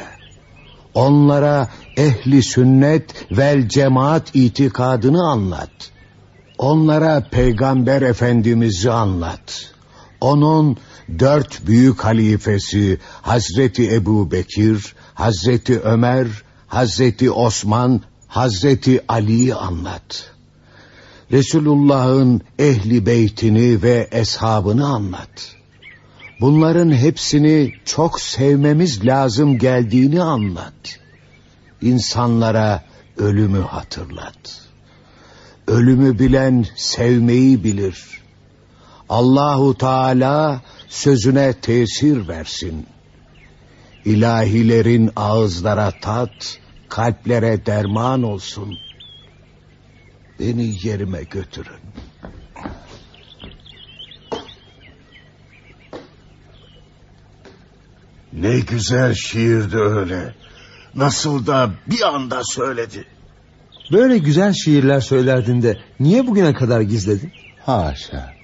Speaker 1: Onlara ehli sünnet vel cemaat itikadını anlat. Onlara Peygamber Efendimiz'i anlat. Onun dört büyük halifesi Hazreti Ebu Bekir, Hazreti Ömer, Hazreti Osman, Hazreti Ali'yi anlat. Resulullah'ın ehli beytini ve eshabını anlat. Bunların hepsini çok sevmemiz lazım geldiğini anlat. İnsanlara ölümü hatırlat. Ölümü bilen sevmeyi bilir. Allahu Teala sözüne tesir versin. İlahilerin ağızlara tat, kalplere derman olsun. Beni yerime götürün.
Speaker 6: Ne güzel şiirdi öyle. Nasıl da bir anda söyledi.
Speaker 5: Böyle güzel şiirler söylerdin de niye bugüne kadar gizledin?
Speaker 4: Haşa.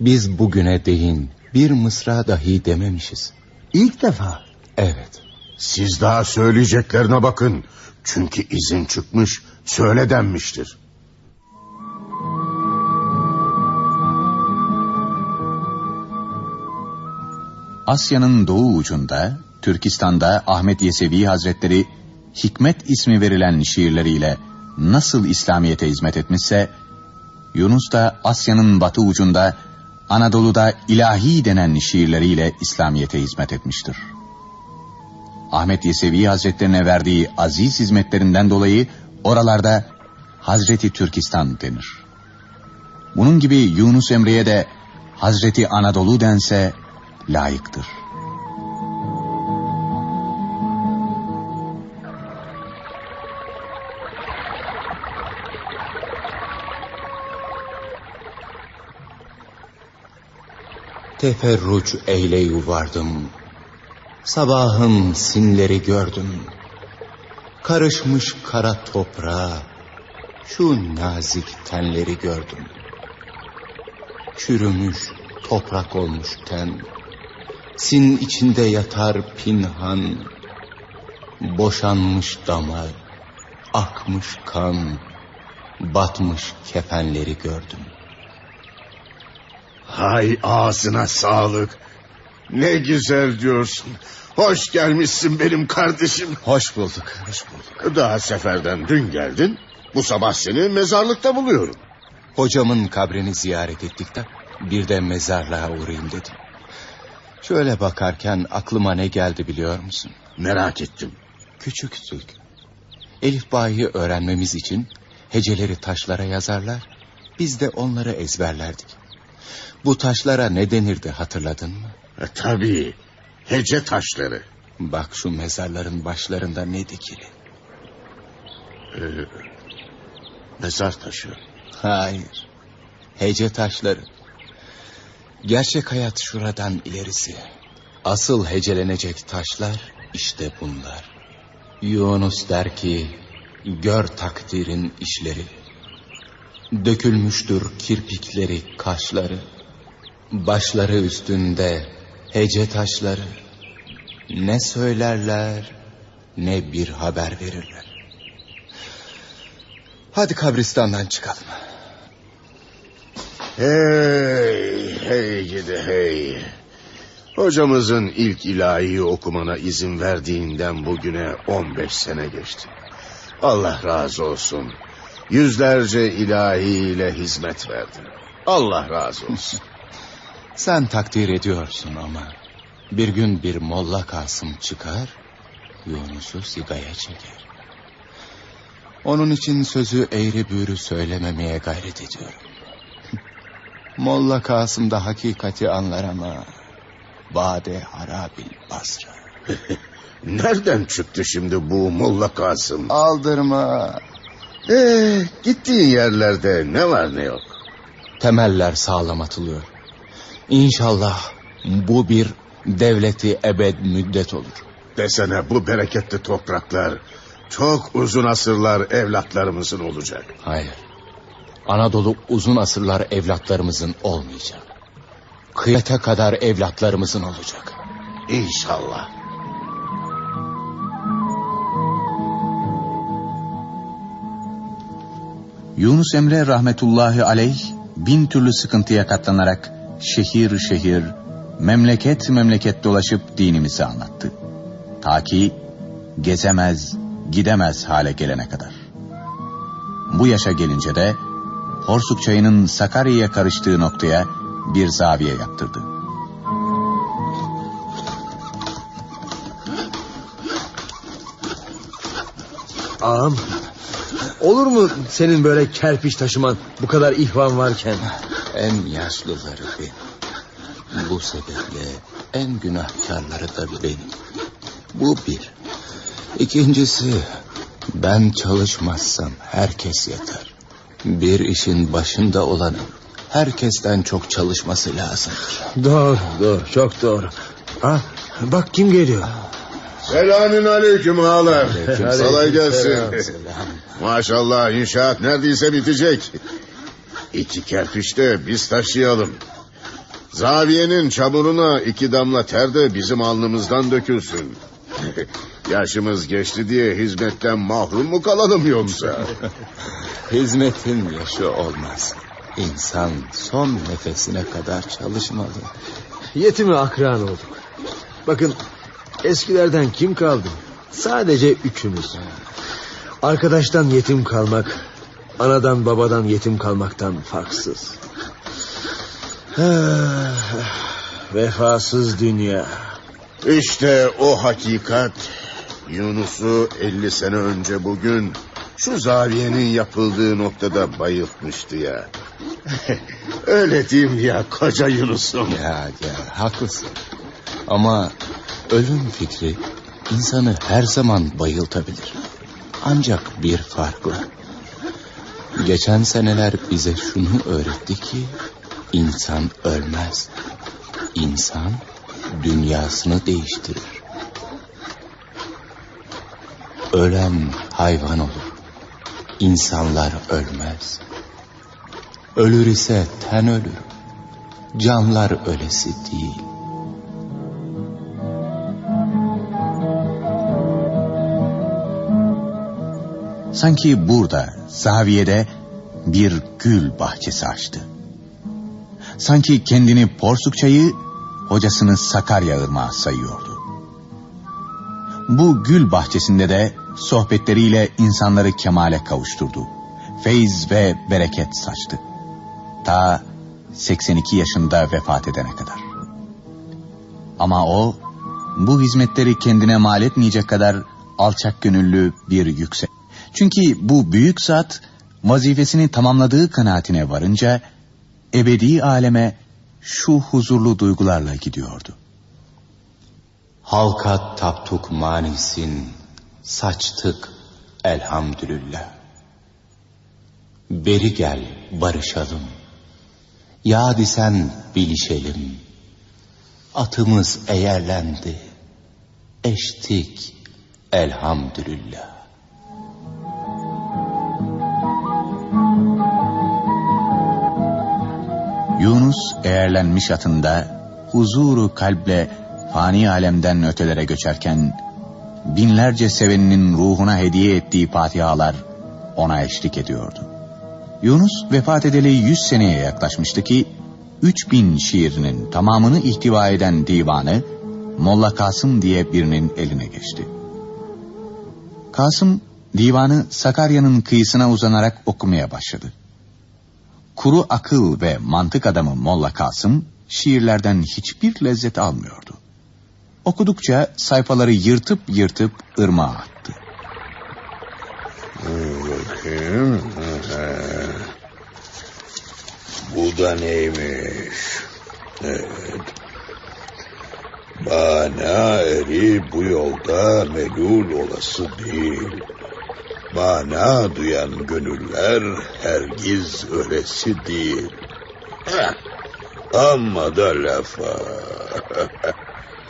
Speaker 4: Biz bugüne değin bir mısra dahi dememişiz.
Speaker 5: İlk defa.
Speaker 4: Evet.
Speaker 6: Siz daha söyleyeceklerine bakın. Çünkü izin çıkmış, söyle denmiştir.
Speaker 2: Asya'nın doğu ucunda, Türkistan'da Ahmet Yesevi Hazretleri Hikmet ismi verilen şiirleriyle nasıl İslamiyet'e hizmet etmişse, Yunus da Asya'nın batı ucunda Anadolu'da ilahi denen şiirleriyle İslamiyet'e hizmet etmiştir. Ahmet Yesevi Hazretlerine verdiği aziz hizmetlerinden dolayı oralarda Hazreti Türkistan denir. Bunun gibi Yunus Emre'ye de Hazreti Anadolu dense layıktır.
Speaker 4: Teferruç eyle yuvardım. Sabahın sinleri gördüm. Karışmış kara toprağa şu nazik tenleri gördüm. Çürümüş toprak olmuş ten. Sin içinde yatar pinhan. Boşanmış damar, akmış kan, batmış kefenleri gördüm.
Speaker 6: Hay ağzına sağlık. Ne güzel diyorsun. Hoş gelmişsin benim kardeşim.
Speaker 4: Hoş bulduk, hoş bulduk.
Speaker 6: Daha seferden dün geldin. Bu sabah seni mezarlıkta buluyorum.
Speaker 4: Hocamın kabrini ziyaret ettik de bir de mezarlığa uğrayayım dedim. Şöyle bakarken aklıma ne geldi biliyor musun?
Speaker 6: Merak ettim.
Speaker 4: Küçüktük. Elif Bağ'ı öğrenmemiz için heceleri taşlara yazarlar. Biz de onları ezberlerdik. Bu taşlara ne denirdi hatırladın mı?
Speaker 6: E, tabii. Hece taşları.
Speaker 4: Bak şu mezarların başlarında ne dikili.
Speaker 6: Ee, mezar taşı.
Speaker 4: Hayır. Hece taşları. Gerçek hayat şuradan ilerisi. Asıl hecelenecek taşlar işte bunlar. Yunus der ki, gör takdirin işleri. Dökülmüştür kirpikleri, kaşları. Başları üstünde hece taşları. Ne söylerler, ne bir haber verirler. Hadi kabristandan çıkalım.
Speaker 6: Hey, hey gidi hey. Hocamızın ilk ilahi okumana izin verdiğinden bugüne 15 sene geçti. Allah razı olsun. Yüzlerce ilahiyle hizmet verdin. Allah razı olsun.
Speaker 4: Sen takdir ediyorsun ama bir gün bir Molla Kasım çıkar, Yunus'u sigaya çeker. Onun için sözü eğri büğrü söylememeye gayret ediyorum. (laughs) Molla Kasım da hakikati anlar ama Bade harabil basra. (laughs)
Speaker 6: Nereden çıktı şimdi bu Molla Kasım?
Speaker 4: Aldırma.
Speaker 6: Ee, gittiğin yerlerde ne var ne yok.
Speaker 4: Temeller sağlam atılıyor. İnşallah bu bir devleti ebed müddet olur.
Speaker 6: Desene bu bereketli topraklar çok uzun asırlar evlatlarımızın olacak.
Speaker 4: Hayır. Anadolu uzun asırlar evlatlarımızın olmayacak. Kıyete kadar evlatlarımızın olacak.
Speaker 6: İnşallah.
Speaker 2: Yunus Emre rahmetullahi aleyh bin türlü sıkıntıya katlanarak şehir şehir, memleket memleket dolaşıp dinimizi anlattı. Ta ki gezemez, gidemez hale gelene kadar. Bu yaşa gelince de Porsuk çayının Sakarya'ya karıştığı noktaya bir zaviye yaptırdı.
Speaker 5: Ağam olur mu senin böyle kerpiç taşıman bu kadar ihvan varken?
Speaker 4: En yaşlıları benim. Bu sebeple en günahkarları da benim. Bu bir. İkincisi ben çalışmazsam herkes yatar. Bir işin başında olanın herkesten çok çalışması lazım.
Speaker 5: Doğru doğru çok doğru. Ah, bak kim geliyor?
Speaker 6: Selamün aleyküm ağalar.
Speaker 4: Aleyküm
Speaker 6: Kolay gelsin.
Speaker 4: selam.
Speaker 6: Maşallah inşaat neredeyse bitecek. İki kerpiç de biz taşıyalım. Zaviyenin çamuruna iki damla ter de bizim alnımızdan dökülsün. (laughs) Yaşımız geçti diye hizmetten mahrum mu kalalım yoksa? (laughs)
Speaker 4: Hizmetin yaşı olmaz. İnsan son nefesine kadar çalışmalı.
Speaker 5: Yetimi akran olduk. Bakın eskilerden kim kaldı? Sadece üçümüz. Arkadaştan yetim kalmak, anadan babadan yetim kalmaktan farksız. (sighs) Vefasız dünya.
Speaker 6: İşte o hakikat Yunus'u 50 sene önce bugün şu zaviyenin yapıldığı noktada bayıltmıştı ya. (laughs) Öyle diyeyim ya koca Yunus'um.
Speaker 4: Ya ya haklısın. Ama ölüm fikri insanı her zaman bayıltabilir. Ancak bir farkla. Geçen seneler bize şunu öğretti ki insan ölmez. İnsan dünyasını değiştirir. Ölen hayvan olur. İnsanlar ölmez. Ölür ise ten ölür. Canlar ölesi değil.
Speaker 2: Sanki burada, zaviyede bir gül bahçesi açtı. Sanki kendini Porsuk çayı, hocasını Sakarya ırmağı sayıyordu. Bu gül bahçesinde de sohbetleriyle insanları kemale kavuşturdu. feyz ve bereket saçtı. Ta 82 yaşında vefat edene kadar. Ama o bu hizmetleri kendine mal etmeyecek kadar alçak gönüllü bir yüksek. Çünkü bu büyük zat vazifesini tamamladığı kanaatine varınca ebedi aleme şu huzurlu duygularla gidiyordu.
Speaker 4: Halka taptuk manisin, saçtık elhamdülillah. Beri gel barışalım, yadi sen bilişelim. Atımız eğerlendi, eştik elhamdülillah.
Speaker 2: Yunus eğerlenmiş atında huzuru kalple fani alemden ötelere göçerken binlerce seveninin ruhuna hediye ettiği fatihalar ona eşlik ediyordu. Yunus vefat edeli yüz seneye yaklaşmıştı ki 3000 şiirinin tamamını ihtiva eden divanı Molla Kasım diye birinin eline geçti. Kasım divanı Sakarya'nın kıyısına uzanarak okumaya başladı. Kuru akıl ve mantık adamı Molla Kasım şiirlerden hiçbir lezzet almıyordu. Okudukça sayfaları yırtıp yırtıp ırmağa attı.
Speaker 10: Bakayım. Bu da neymiş? Evet. Bana eri bu yolda melul olası değil. Mana duyan gönüller hergiz ölesi değil. Heh, Amma da lafa. (laughs)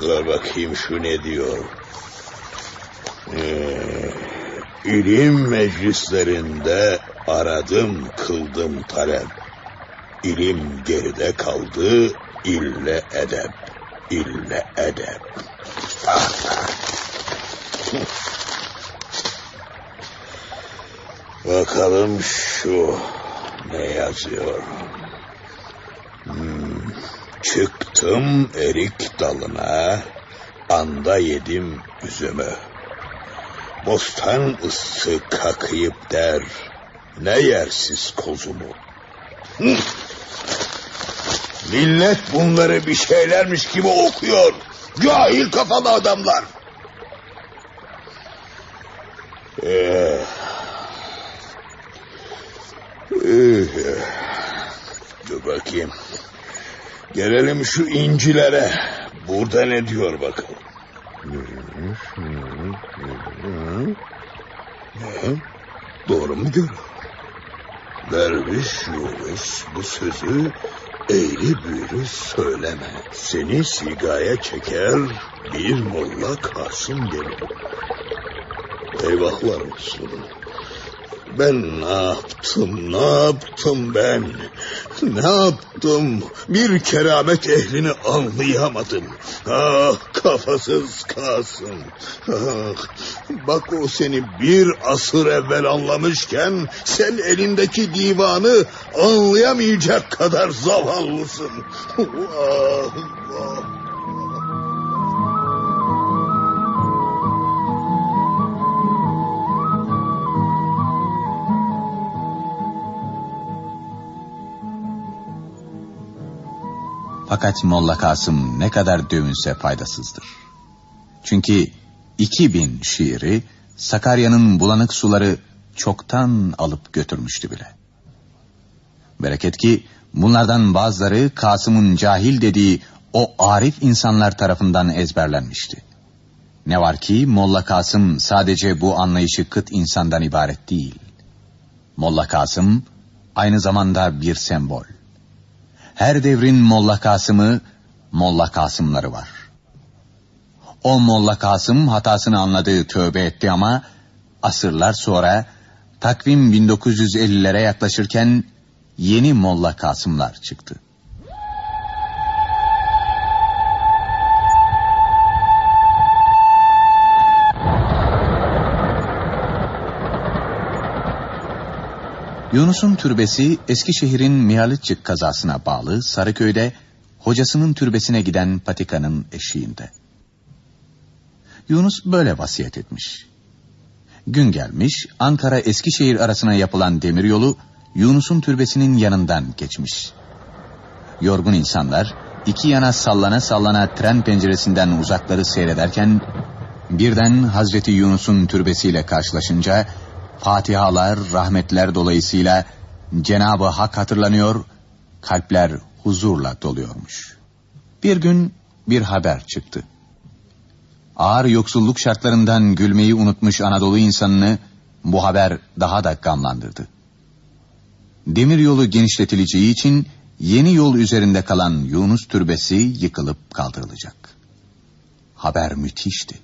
Speaker 10: Dur bakayım şu ne diyor. Ee, ilim meclislerinde aradım kıldım talep. İlim geride kaldı ille edep. İlle edep. Bakalım şu ne yazıyor. Hmm, çıktım erik dalına, anda yedim üzümü. Bostan ıssı kakayıp der, ne yersiz kozumu. Hı! Millet bunları bir şeylermiş gibi okuyor. Cahil kafalı adamlar. Ee, ee, dur bakayım. Gelelim şu incilere. Burada ne diyor bakalım. Ne? Doğru mu diyor? Derviş Yunus bu sözü eğri büğrü söyleme. Seni sigaya çeker bir molla Kasım gelir. Eyvahlar olsun. Ben ne yaptım, ne yaptım ben? Ne yaptım? Bir keramet ehlini anlayamadım. Ah kafasız Kasım. Ah, bak o seni bir asır evvel anlamışken sen elindeki divanı anlayamayacak kadar zavallısın. Ah, ah.
Speaker 2: Fakat Molla Kasım ne kadar dövünse faydasızdır. Çünkü 2000 şiiri Sakarya'nın bulanık suları çoktan alıp götürmüştü bile. Bereket ki bunlardan bazıları Kasım'ın cahil dediği o arif insanlar tarafından ezberlenmişti. Ne var ki Molla Kasım sadece bu anlayışı kıt insandan ibaret değil. Molla Kasım aynı zamanda bir sembol. Her devrin Molla Kasım'ı, Molla Kasımları var. O Molla Kasım hatasını anladığı tövbe etti ama asırlar sonra takvim 1950'lere yaklaşırken yeni Molla Kasımlar çıktı. Yunus'un türbesi Eskişehir'in Mihalıççık kazasına bağlı Sarıköy'de hocasının türbesine giden patikanın eşiğinde. Yunus böyle vasiyet etmiş. Gün gelmiş Ankara Eskişehir arasına yapılan demiryolu Yunus'un türbesinin yanından geçmiş. Yorgun insanlar iki yana sallana sallana tren penceresinden uzakları seyrederken birden Hazreti Yunus'un türbesiyle karşılaşınca fatihalar, rahmetler dolayısıyla Cenabı Hak hatırlanıyor, kalpler huzurla doluyormuş. Bir gün bir haber çıktı. Ağır yoksulluk şartlarından gülmeyi unutmuş Anadolu insanını bu haber daha da gamlandırdı. Demiryolu genişletileceği için yeni yol üzerinde kalan Yunus Türbesi yıkılıp kaldırılacak. Haber müthişti.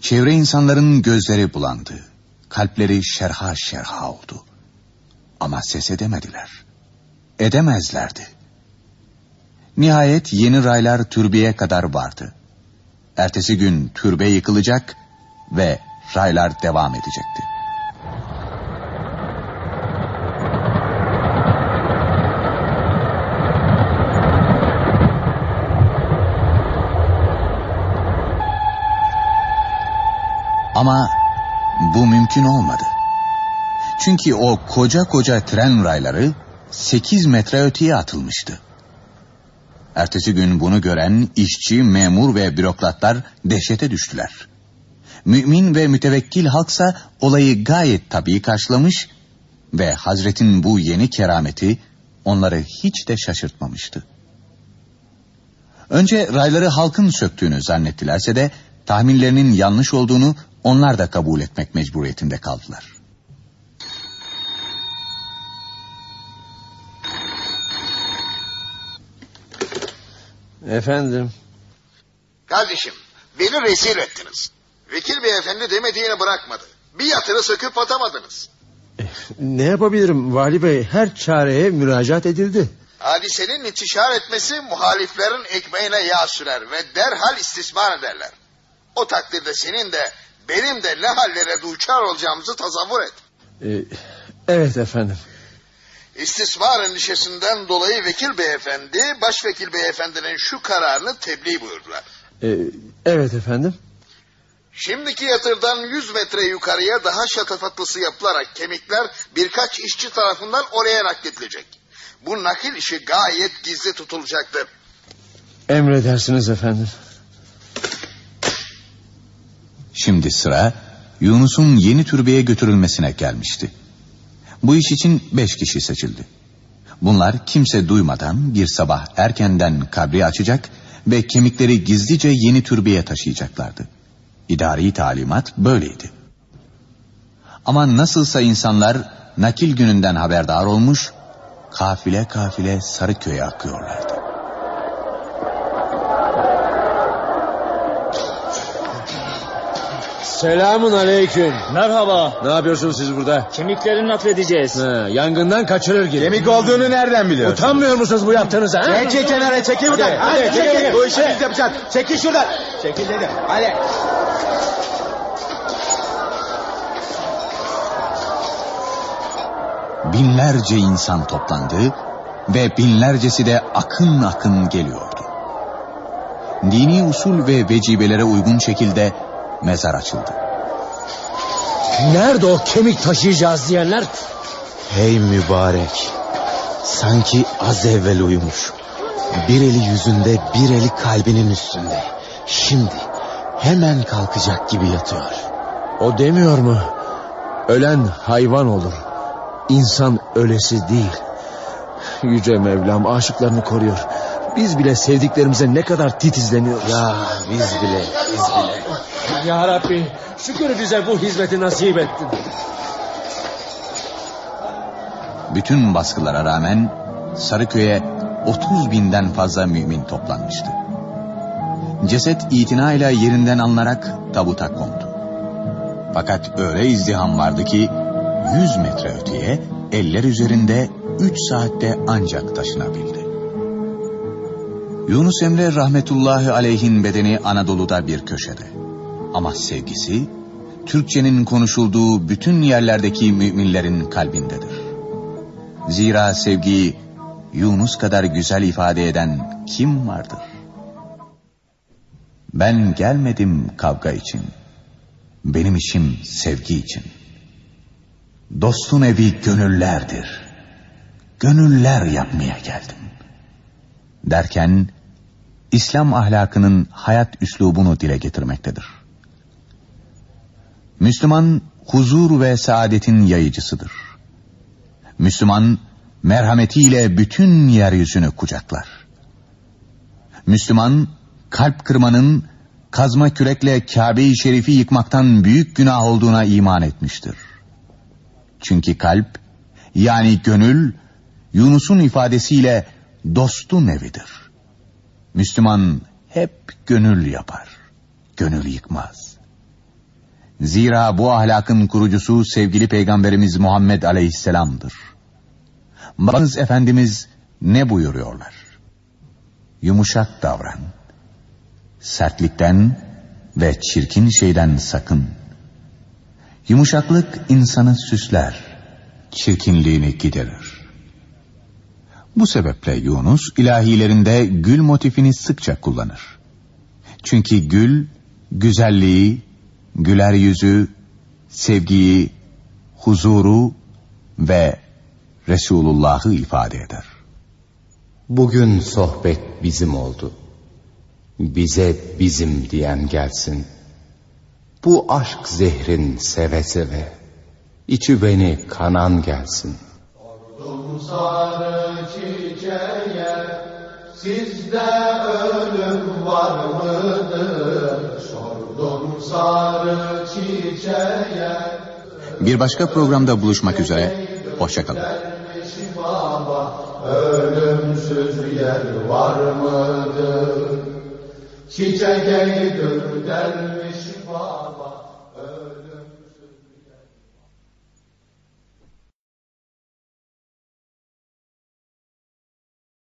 Speaker 2: Çevre insanların gözleri bulandı. Kalpleri şerha şerha oldu. Ama ses edemediler. Edemezlerdi. Nihayet yeni raylar türbeye kadar vardı. Ertesi gün türbe yıkılacak ve raylar devam edecekti. Ama bu mümkün olmadı. Çünkü o koca koca tren rayları 8 metre öteye atılmıştı. Ertesi gün bunu gören işçi, memur ve bürokratlar dehşete düştüler. Mümin ve mütevekkil halksa olayı gayet tabii karşılamış ve Hazret'in bu yeni kerameti onları hiç de şaşırtmamıştı. Önce rayları halkın söktüğünü zannettilerse de tahminlerinin yanlış olduğunu onlar da kabul etmek mecburiyetinde kaldılar.
Speaker 5: Efendim.
Speaker 6: Kardeşim beni rezil ettiniz. Vekil beyefendi demediğini bırakmadı. Bir yatırı söküp atamadınız.
Speaker 5: Ne yapabilirim vali bey? Her çareye müracaat edildi.
Speaker 6: Hadisenin intişar etmesi muhaliflerin ekmeğine yağ sürer ve derhal istismar ederler. O takdirde senin de benim de ne hallere duçar olacağımızı tasavvur et.
Speaker 5: Ee, evet efendim.
Speaker 6: İstismar endişesinden dolayı vekil beyefendi, başvekil beyefendinin şu kararını tebliğ buyurdular.
Speaker 5: Ee, evet efendim.
Speaker 6: Şimdiki yatırdan 100 metre yukarıya daha şatafatlısı yapılarak kemikler birkaç işçi tarafından oraya nakledilecek. Bu nakil işi gayet gizli tutulacaktır.
Speaker 5: Emredersiniz efendim.
Speaker 2: Şimdi sıra Yunus'un yeni türbeye götürülmesine gelmişti. Bu iş için beş kişi seçildi. Bunlar kimse duymadan bir sabah erkenden kabri açacak ve kemikleri gizlice yeni türbeye taşıyacaklardı. İdari talimat böyleydi. Ama nasılsa insanlar nakil gününden haberdar olmuş, kafile kafile Sarıköy'e akıyorlardı.
Speaker 5: Selamun aleyküm.
Speaker 11: Merhaba.
Speaker 5: Ne yapıyorsunuz siz burada?
Speaker 11: Kemiklerini nakledeceğiz.
Speaker 5: Ha, yangından kaçırır gibi.
Speaker 8: Kemik olduğunu nereden biliyorsun?
Speaker 5: Utanmıyor musunuz bu yaptığınıza? Ha?
Speaker 8: Çekil kenara çekil buradan. Hadi, çekil. Bu işi biz yapacağız. Çekil şuradan. Çekil dedim. Hadi.
Speaker 2: Binlerce insan toplandı ve binlercesi de akın akın geliyordu. Dini usul ve vecibelere uygun şekilde mezar açıldı.
Speaker 5: Nerede o kemik taşıyacağız diyenler?
Speaker 8: Hey mübarek. Sanki az evvel uyumuş. Bir eli yüzünde bir eli kalbinin üstünde. Şimdi hemen kalkacak gibi yatıyor.
Speaker 5: O demiyor mu? Ölen hayvan olur. İnsan ölesi değil. Yüce Mevlam aşıklarını koruyor. Biz bile sevdiklerimize ne kadar titizleniyoruz.
Speaker 8: Ya biz bile biz bile.
Speaker 5: Ya Rabbi şükür bize bu hizmeti nasip ettin.
Speaker 2: Bütün baskılara rağmen Sarıköy'e 30 binden fazla mümin toplanmıştı. Ceset itinayla yerinden alınarak tabuta kondu. Fakat öyle izdiham vardı ki 100 metre öteye eller üzerinde 3 saatte ancak taşınabildi. Yunus Emre rahmetullahi aleyhin bedeni Anadolu'da bir köşede. Ama sevgisi Türkçenin konuşulduğu bütün yerlerdeki müminlerin kalbindedir. Zira sevgiyi Yunus kadar güzel ifade eden kim vardır? Ben gelmedim kavga için. benim işim sevgi için. Dostun evi gönüllerdir. Gönüller yapmaya geldim. Derken İslam ahlakının hayat üslubunu dile getirmektedir. Müslüman huzur ve saadetin yayıcısıdır. Müslüman merhametiyle bütün yeryüzünü kucaklar. Müslüman kalp kırmanın kazma kürekle Kabe-i Şerif'i yıkmaktan büyük günah olduğuna iman etmiştir. Çünkü kalp yani gönül Yunus'un ifadesiyle dostun evidir. Müslüman hep gönül yapar, gönül yıkmaz. Zira bu ahlakın kurucusu sevgili peygamberimiz Muhammed Aleyhisselam'dır. Babanız Efendimiz ne buyuruyorlar? Yumuşak davran. Sertlikten ve çirkin şeyden sakın. Yumuşaklık insanı süsler, çirkinliğini giderir. Bu sebeple Yunus ilahilerinde gül motifini sıkça kullanır. Çünkü gül, güzelliği, güler yüzü, sevgiyi, huzuru ve Resulullah'ı ifade eder.
Speaker 4: Bugün sohbet bizim oldu. Bize bizim diyen gelsin. Bu aşk zehrin seve seve. içi beni kanan gelsin.
Speaker 5: sarı çiçeğe Sizde ölüm var mıdır? Sordum
Speaker 2: Bir başka programda buluşmak üzere, hoşçakalın.
Speaker 5: Ölümsüz yer var mıdır? Çiçek eğdir derviş baba